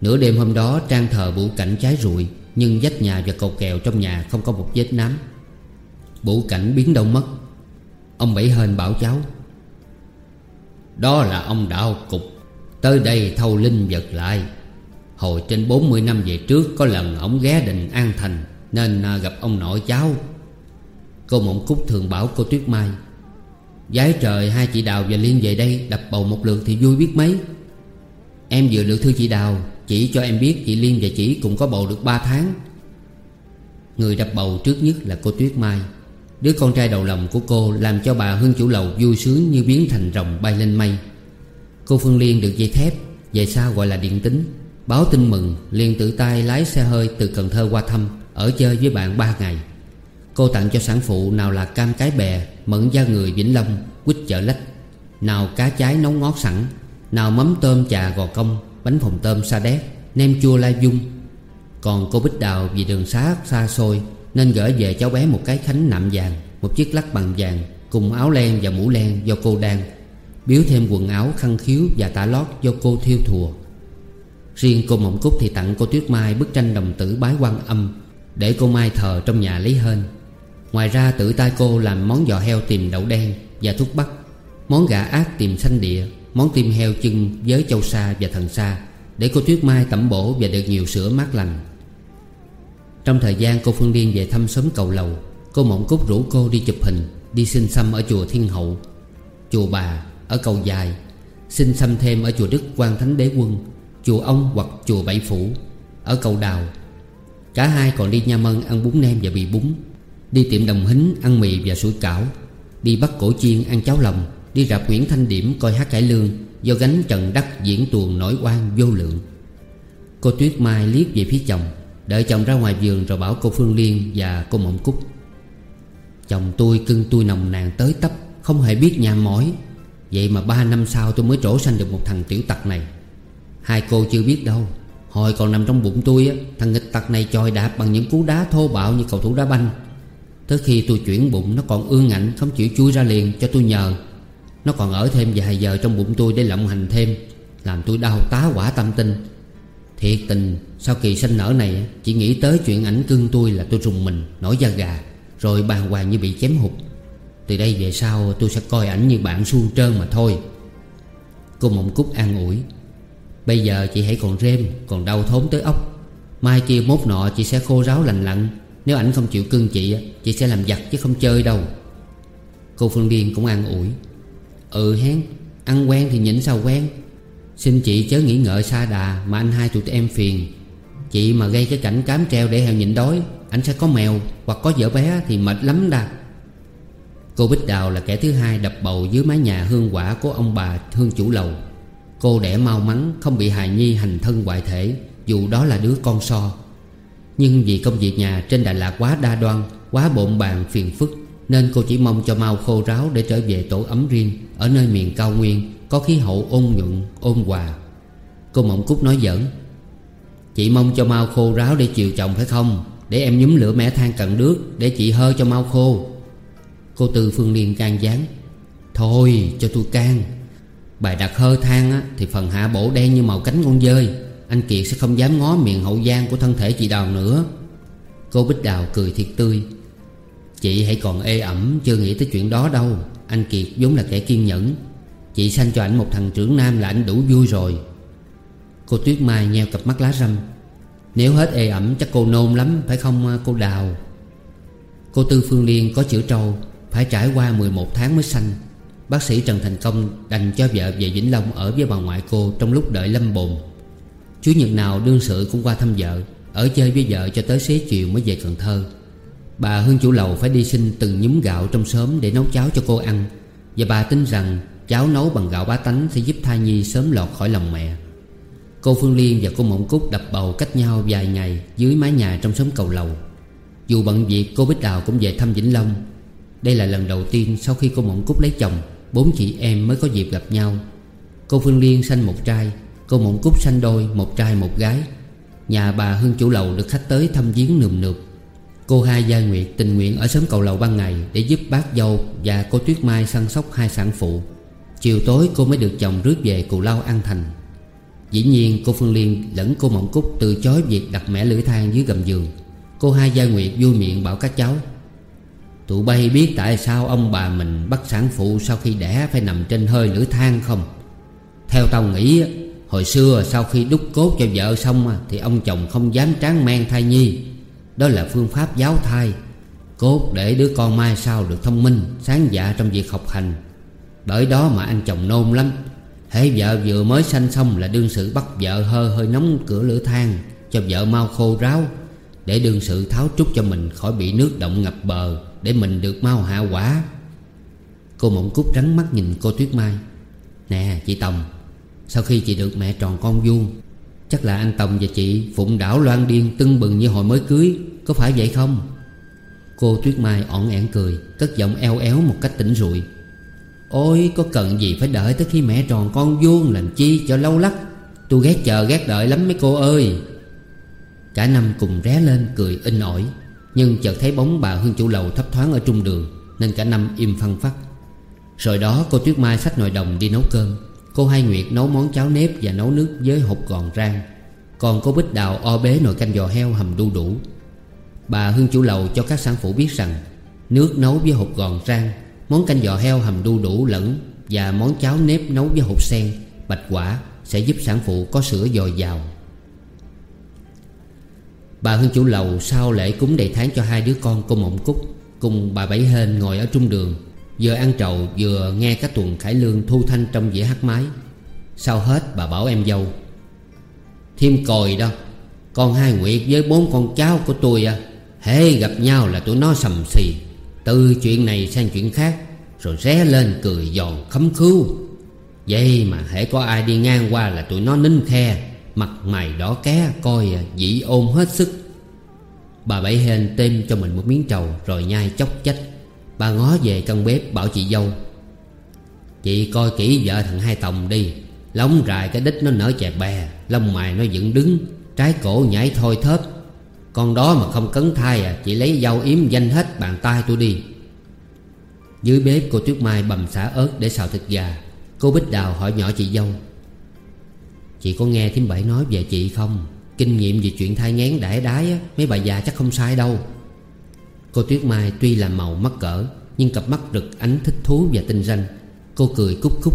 S1: Nửa đêm hôm đó, trang thờ bụ cảnh cháy rụi, nhưng vách nhà và cầu kèo trong nhà không có một vết nám. Bụ cảnh biến đâu mất? Ông Bảy Hên bảo cháu, Đó là ông đạo cục. Tới đây thâu linh vật lại. Hồi trên 40 năm về trước, Có lần ông ghé đình An Thành, Nên à, gặp ông nội cháu. Cô Mộng Cúc thường bảo cô Tuyết Mai, Giái trời, hai chị Đào và Liên về đây, Đập bầu một lượt thì vui biết mấy. Em vừa được thư chị Đào chỉ cho em biết chị Liên và chị cũng có bầu được 3 tháng. Người đập bầu trước nhất là cô Tuyết Mai. Đứa con trai đầu lòng của cô Làm cho bà Hương chủ lầu vui sướng Như biến thành rồng bay lên mây. Cô Phương Liên được dây thép Về sau gọi là điện tính, Báo tin mừng, liền tự tay lái xe hơi từ Cần Thơ qua thăm, Ở chơi với bạn 3 ngày. Cô tặng cho sản phụ nào là cam cái bè Mận da người Vĩnh Long, Quýt chợ lách, Nào cá trái nấu ngót sẵn, Nào mắm tôm trà gò công Bánh phồng tôm sa đéc, Nem chua lai dung. Còn cô Bích Đào vì đường xá xa xôi Nên gửi về cháu bé một cái khánh nạm vàng, Một chiếc lắc bằng vàng Cùng áo len và mũ len do cô đang Biếu thêm quần áo khăn khiếu và tả lót do cô thiêu thùa. Riêng cô Mộng Cúc thì tặng cô Tuyết Mai bức tranh đồng tử bái quan âm Để cô Mai thờ trong nhà lấy hên. Ngoài ra tự tay cô làm món giò heo tìm đậu đen và thuốc bắc, Món gà ác tìm xanh địa. Món tim heo chân với châu sa và thần sa, Để cô Tuyết Mai tẩm bổ và được nhiều sữa mát lành. Trong thời gian cô Phương Liên về thăm xóm cầu lầu, Cô Mộng Cúc rủ cô đi chụp hình, Đi xin xăm ở chùa Thiên Hậu, Chùa Bà ở cầu dài, Xin xăm thêm ở chùa Đức Quan Thánh Đế Quân, Chùa Ông hoặc chùa Bảy Phủ Ở cầu Đào. Cả hai còn đi Nha Mân ăn bún nem và bì bún, Đi tiệm đồng hính ăn mì và sủi cảo, Đi bắt cổ chiên ăn cháo lòng. Đi rạp Nguyễn Thanh Điểm coi hát cải lương, Do gánh Trần Đắc diễn tuồng nổi oan vô lượng. Cô Tuyết Mai liếc về phía chồng, Đợi chồng ra ngoài vườn rồi bảo cô Phương Liên và cô Mộng Cúc. Chồng tôi cưng tôi nồng nàn tới tấp, Không hề biết nhà mỏi. Vậy mà ba năm sau tôi mới trổ sanh được một thằng tiểu tặc này. Hai cô chưa biết đâu, Hồi còn nằm trong bụng tôi á, Thằng nghịch tặc này chòi đạp bằng những cú đá thô bạo như cầu thủ đá banh. Tới khi tôi chuyển bụng, nó còn ương ngạnh Không chịu chui ra liền cho tôi nhờ. Nó còn ở thêm vài giờ trong bụng tôi để lộng hành thêm, Làm tôi đau tá quả tâm tinh. Thiệt tình, Sau kỳ sanh nở này, Chỉ nghĩ tới chuyện ảnh cưng tôi là tôi rùng mình, Nổi da gà, Rồi bàn hoàng như bị chém hụt. Từ đây về sau, tôi sẽ coi ảnh như bạn suôn trơn mà thôi. Cô Mộng Cúc an ủi, Bây giờ chị hãy còn rêm Còn đau thốn tới ốc. Mai kia mốt nọ chị sẽ khô ráo lành lặn, Nếu ảnh không chịu cưng chị Chị sẽ làm giặt chứ không chơi đâu. Cô Phương Điên cũng an ủi Ừ hén, Ăn quen thì nhịn sao quen. Xin chị chớ nghĩ ngợi xa đà Mà anh hai tụi em phiền. Chị mà gây cái cảnh cám treo để heo nhịn đói, Anh sẽ có mèo hoặc có vợ bé Thì mệt lắm đà. Cô Bích Đào là kẻ thứ hai đập bầu dưới mái nhà hương quả của ông bà Hương chủ lầu. Cô đẻ mau mắn, không bị hài nhi hành thân ngoại thể, Dù đó là đứa con so. Nhưng vì công việc nhà trên Đà Lạt quá đa đoan, Quá bộn bàn phiền phức, Nên cô chỉ mong cho mau khô ráo để trở về tổ ấm riêng. Ở nơi miền cao nguyên Có khí hậu ôn nhuận, ôn hòa. Cô Mộng Cúc nói giỡn Chị mong cho mau khô ráo để chiều chồng phải không? Để em nhúm lửa mẻ than cận nước Để chị hơ cho mau khô. Cô Tư Phương Liên can gián Thôi cho tôi can. Bài đặt hơ than á, thì phần hạ bổ đen như màu cánh con dơi. Anh Kiệt sẽ không dám ngó miệng hậu giang của thân thể chị Đào nữa. Cô Bích Đào cười thiệt tươi Chị hãy còn ê ẩm chưa nghĩ tới chuyện đó đâu. Anh Kiệt vốn là kẻ kiên nhẫn. Chị sanh cho anh một thằng trưởng nam là anh đủ vui rồi. Cô Tuyết Mai nheo cặp mắt lá râm. Nếu hết ê ẩm, chắc cô nôn lắm, phải không à, cô Đào? Cô Tư Phương Liên có chữ trâu, Phải trải qua 11 tháng mới sanh. Bác sĩ Trần Thành Công đành cho vợ về Vĩnh Long ở với bà ngoại cô trong lúc đợi lâm bồn. Chủ nhật nào đương sự cũng qua thăm vợ, Ở chơi với vợ cho tới xế chiều mới về Cần Thơ. Bà Hương chủ lầu phải đi xin từng nhúm gạo trong xóm để nấu cháo cho cô ăn. Và bà tin rằng cháo nấu bằng gạo bá tánh sẽ giúp thai nhi sớm lọt khỏi lòng mẹ. Cô Phương Liên và cô Mộng Cúc đập bầu cách nhau vài ngày dưới mái nhà trong xóm cầu lầu. Dù bận việc, cô Bích Đào cũng về thăm Vĩnh Long. Đây là lần đầu tiên sau khi cô Mộng Cúc lấy chồng, Bốn chị em mới có dịp gặp nhau. Cô Phương Liên sanh một trai, Cô Mộng Cúc sanh đôi, Một trai một gái. Nhà bà Hương chủ lầu được khách tới thăm viếng nườm nượp. Cô hai Gia Nguyệt tình nguyện ở sớm cầu lầu ban ngày Để giúp bác dâu và cô Tuyết Mai săn sóc hai sản phụ. Chiều tối cô mới được chồng rước về cù lao an thành. Dĩ nhiên, cô Phương Liên lẫn cô Mộng Cúc từ chối việc đặt mẻ lưỡi than dưới gầm giường. Cô hai Gia Nguyệt vui miệng bảo các cháu, Tụi bay biết tại sao ông bà mình bắt sản phụ sau khi đẻ phải nằm trên hơi lửa than không? Theo tao nghĩ, Hồi xưa sau khi đúc cốt cho vợ xong Thì ông chồng không dám tráng men thai nhi. Đó là phương pháp giáo thai. Cốt để đứa con mai sau được thông minh, Sáng dạ trong việc học hành. Bởi đó mà anh chồng nôn lắm. Hễ vợ vừa mới sanh xong là đương sự bắt vợ hơ hơi nóng cửa lửa than, Cho vợ mau khô ráo, Để đương sự tháo trúc cho mình khỏi bị nước động ngập bờ, để mình được mau hạ quả. Cô Mộng Cúc rắn mắt nhìn cô Tuyết Mai. Nè, chị Tòng, Sau khi chị được mẹ tròn con vuông, Chắc là anh Tòng và chị Phụng đảo loan điên tưng bừng như hồi mới cưới. Có phải vậy không? Cô Tuyết Mai ọn ẹn cười, Cất giọng eo éo một cách tỉnh rụi. Ôi, có cần gì phải đợi tới khi mẹ tròn con vuông làm chi cho lâu lắc? Tôi ghét chờ ghét đợi lắm mấy cô ơi. Cả năm cùng ré lên, cười in ỏi. Nhưng chợt thấy bóng bà Hương chủ lầu thấp thoáng ở trung đường, Nên cả năm im phăng phắc. Rồi đó, cô Tuyết Mai xách nồi đồng đi nấu cơm. Cô Hai Nguyệt nấu món cháo nếp và nấu nước với hộp gòn rang. Còn cô Bích Đào o bế nồi canh giò heo hầm đu đủ. Bà Hương chủ lầu cho các sản phụ biết rằng, Nước nấu với hộp gòn rang, Món canh giò heo hầm đu đủ lẫn Và món cháo nếp nấu với hộp sen, Bạch quả sẽ giúp sản phụ có sữa dồi dào. Bà Hương chủ lầu sau lễ cúng đầy tháng cho hai đứa con cô Mộng Cúc Cùng bà Bảy Hên ngồi ở trung đường, Vừa ăn trầu vừa nghe các tuần khải lương thu thanh trong dĩa hát mái. Sau hết, bà bảo em dâu, Thêm còi đó, Con hai Nguyệt với bốn con cháu của tôi à. Hễ gặp nhau là tụi nó sầm xì. Từ chuyện này sang chuyện khác, Rồi ré lên cười giòn khấm khứu. Vậy mà hễ có ai đi ngang qua là tụi nó nín khe, Mặt mày đỏ ké, coi dị ôm hết sức. Bà Bảy Hên têm cho mình một miếng trầu, Rồi nhai chốc chách. Bà ngó về căn bếp bảo chị dâu, Chị coi kỹ vợ thằng Hai Tòng đi, lóng rài cái đít nó nở chè bè, Lông mày nó dựng đứng, Trái cổ nhảy thôi thớp. Con đó mà không cấn thai à chỉ lấy dao yếm danh hết bàn tay tôi đi. Dưới bếp cô Tuyết Mai bầm xả ớt để xào thịt gà. Cô Bích Đào hỏi nhỏ chị dâu Chị có nghe thím bảy nói về chị không? Kinh nghiệm về chuyện thai ngán đẻ đái á, Mấy bà già chắc không sai đâu. Cô Tuyết Mai tuy là màu mắc cỡ Nhưng cặp mắt rực ánh thích thú và tinh ranh Cô cười cúc cúc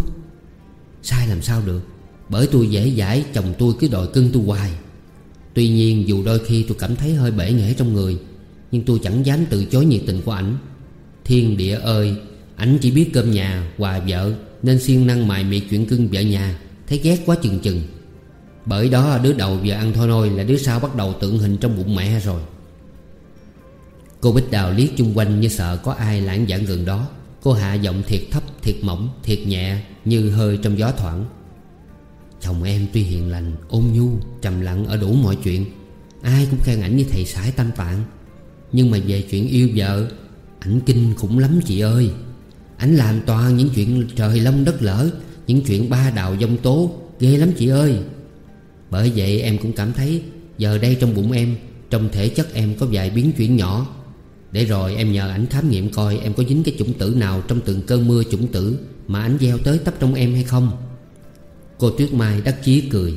S1: Sai làm sao được? Bởi tôi dễ dãi chồng tôi cứ đòi cưng tôi hoài. Tuy nhiên dù đôi khi tôi cảm thấy hơi bể nghẽ trong người Nhưng tôi chẳng dám từ chối nhiệt tình của ảnh. Thiên địa ơi Ảnh chỉ biết cơm nhà, hòa vợ Nên siêng năng mài miệt chuyện cưng vợ nhà Thấy ghét quá chừng chừng. Bởi đó đứa đầu vừa ăn thôi nôi Là đứa sau bắt đầu tượng hình trong bụng mẹ rồi. Cô Bích Đào liếc chung quanh như sợ có ai lãng giảng gần đó. Cô hạ giọng thiệt thấp, thiệt mỏng, thiệt nhẹ Như hơi trong gió thoảng. Chồng em tuy hiền lành, ôn nhu, trầm lặng ở đủ mọi chuyện. Ai cũng khen ảnh như thầy sải tâm tạng. Nhưng mà về chuyện yêu vợ Ảnh kinh khủng lắm chị ơi. Ảnh làm toàn những chuyện trời lông đất lỡ Những chuyện ba đào dông tố Ghê lắm chị ơi. Bởi vậy em cũng cảm thấy Giờ đây trong bụng em Trong thể chất em có vài biến chuyển nhỏ. Để rồi em nhờ ảnh khám nghiệm coi Em có dính cái chủng tử nào trong từng cơn mưa chủng tử Mà ảnh gieo tới tấp trong em hay không. Cô Tuyết Mai đắc chí cười.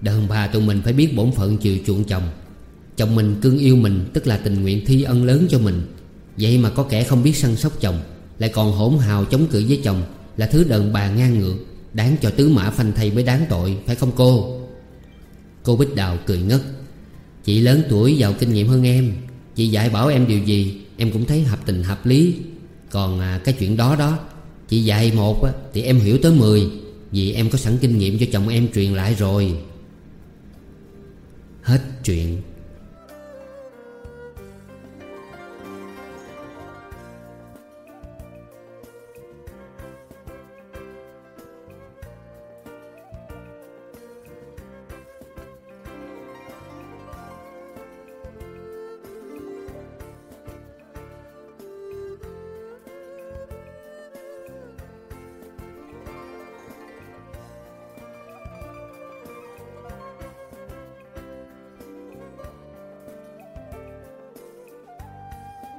S1: Đàn bà tụi mình phải biết bổn phận chiều chuộng chồng. Chồng mình cưng yêu mình Tức là tình nguyện thi ân lớn cho mình. Vậy mà có kẻ không biết săn sóc chồng Lại còn hỗn hào chống cự với chồng Là thứ đàn bà ngang ngược. Đáng cho tứ mã phanh thây mới đáng tội Phải không cô? Cô Bích Đào cười ngất. Chị lớn tuổi giàu kinh nghiệm hơn em. Chị dạy bảo em điều gì Em cũng thấy hợp tình hợp lý. Còn à, cái chuyện đó đó Chị dạy một thì em hiểu tới mười. Vì em có sẵn kinh nghiệm cho chồng em truyền lại rồi. Hết chuyện.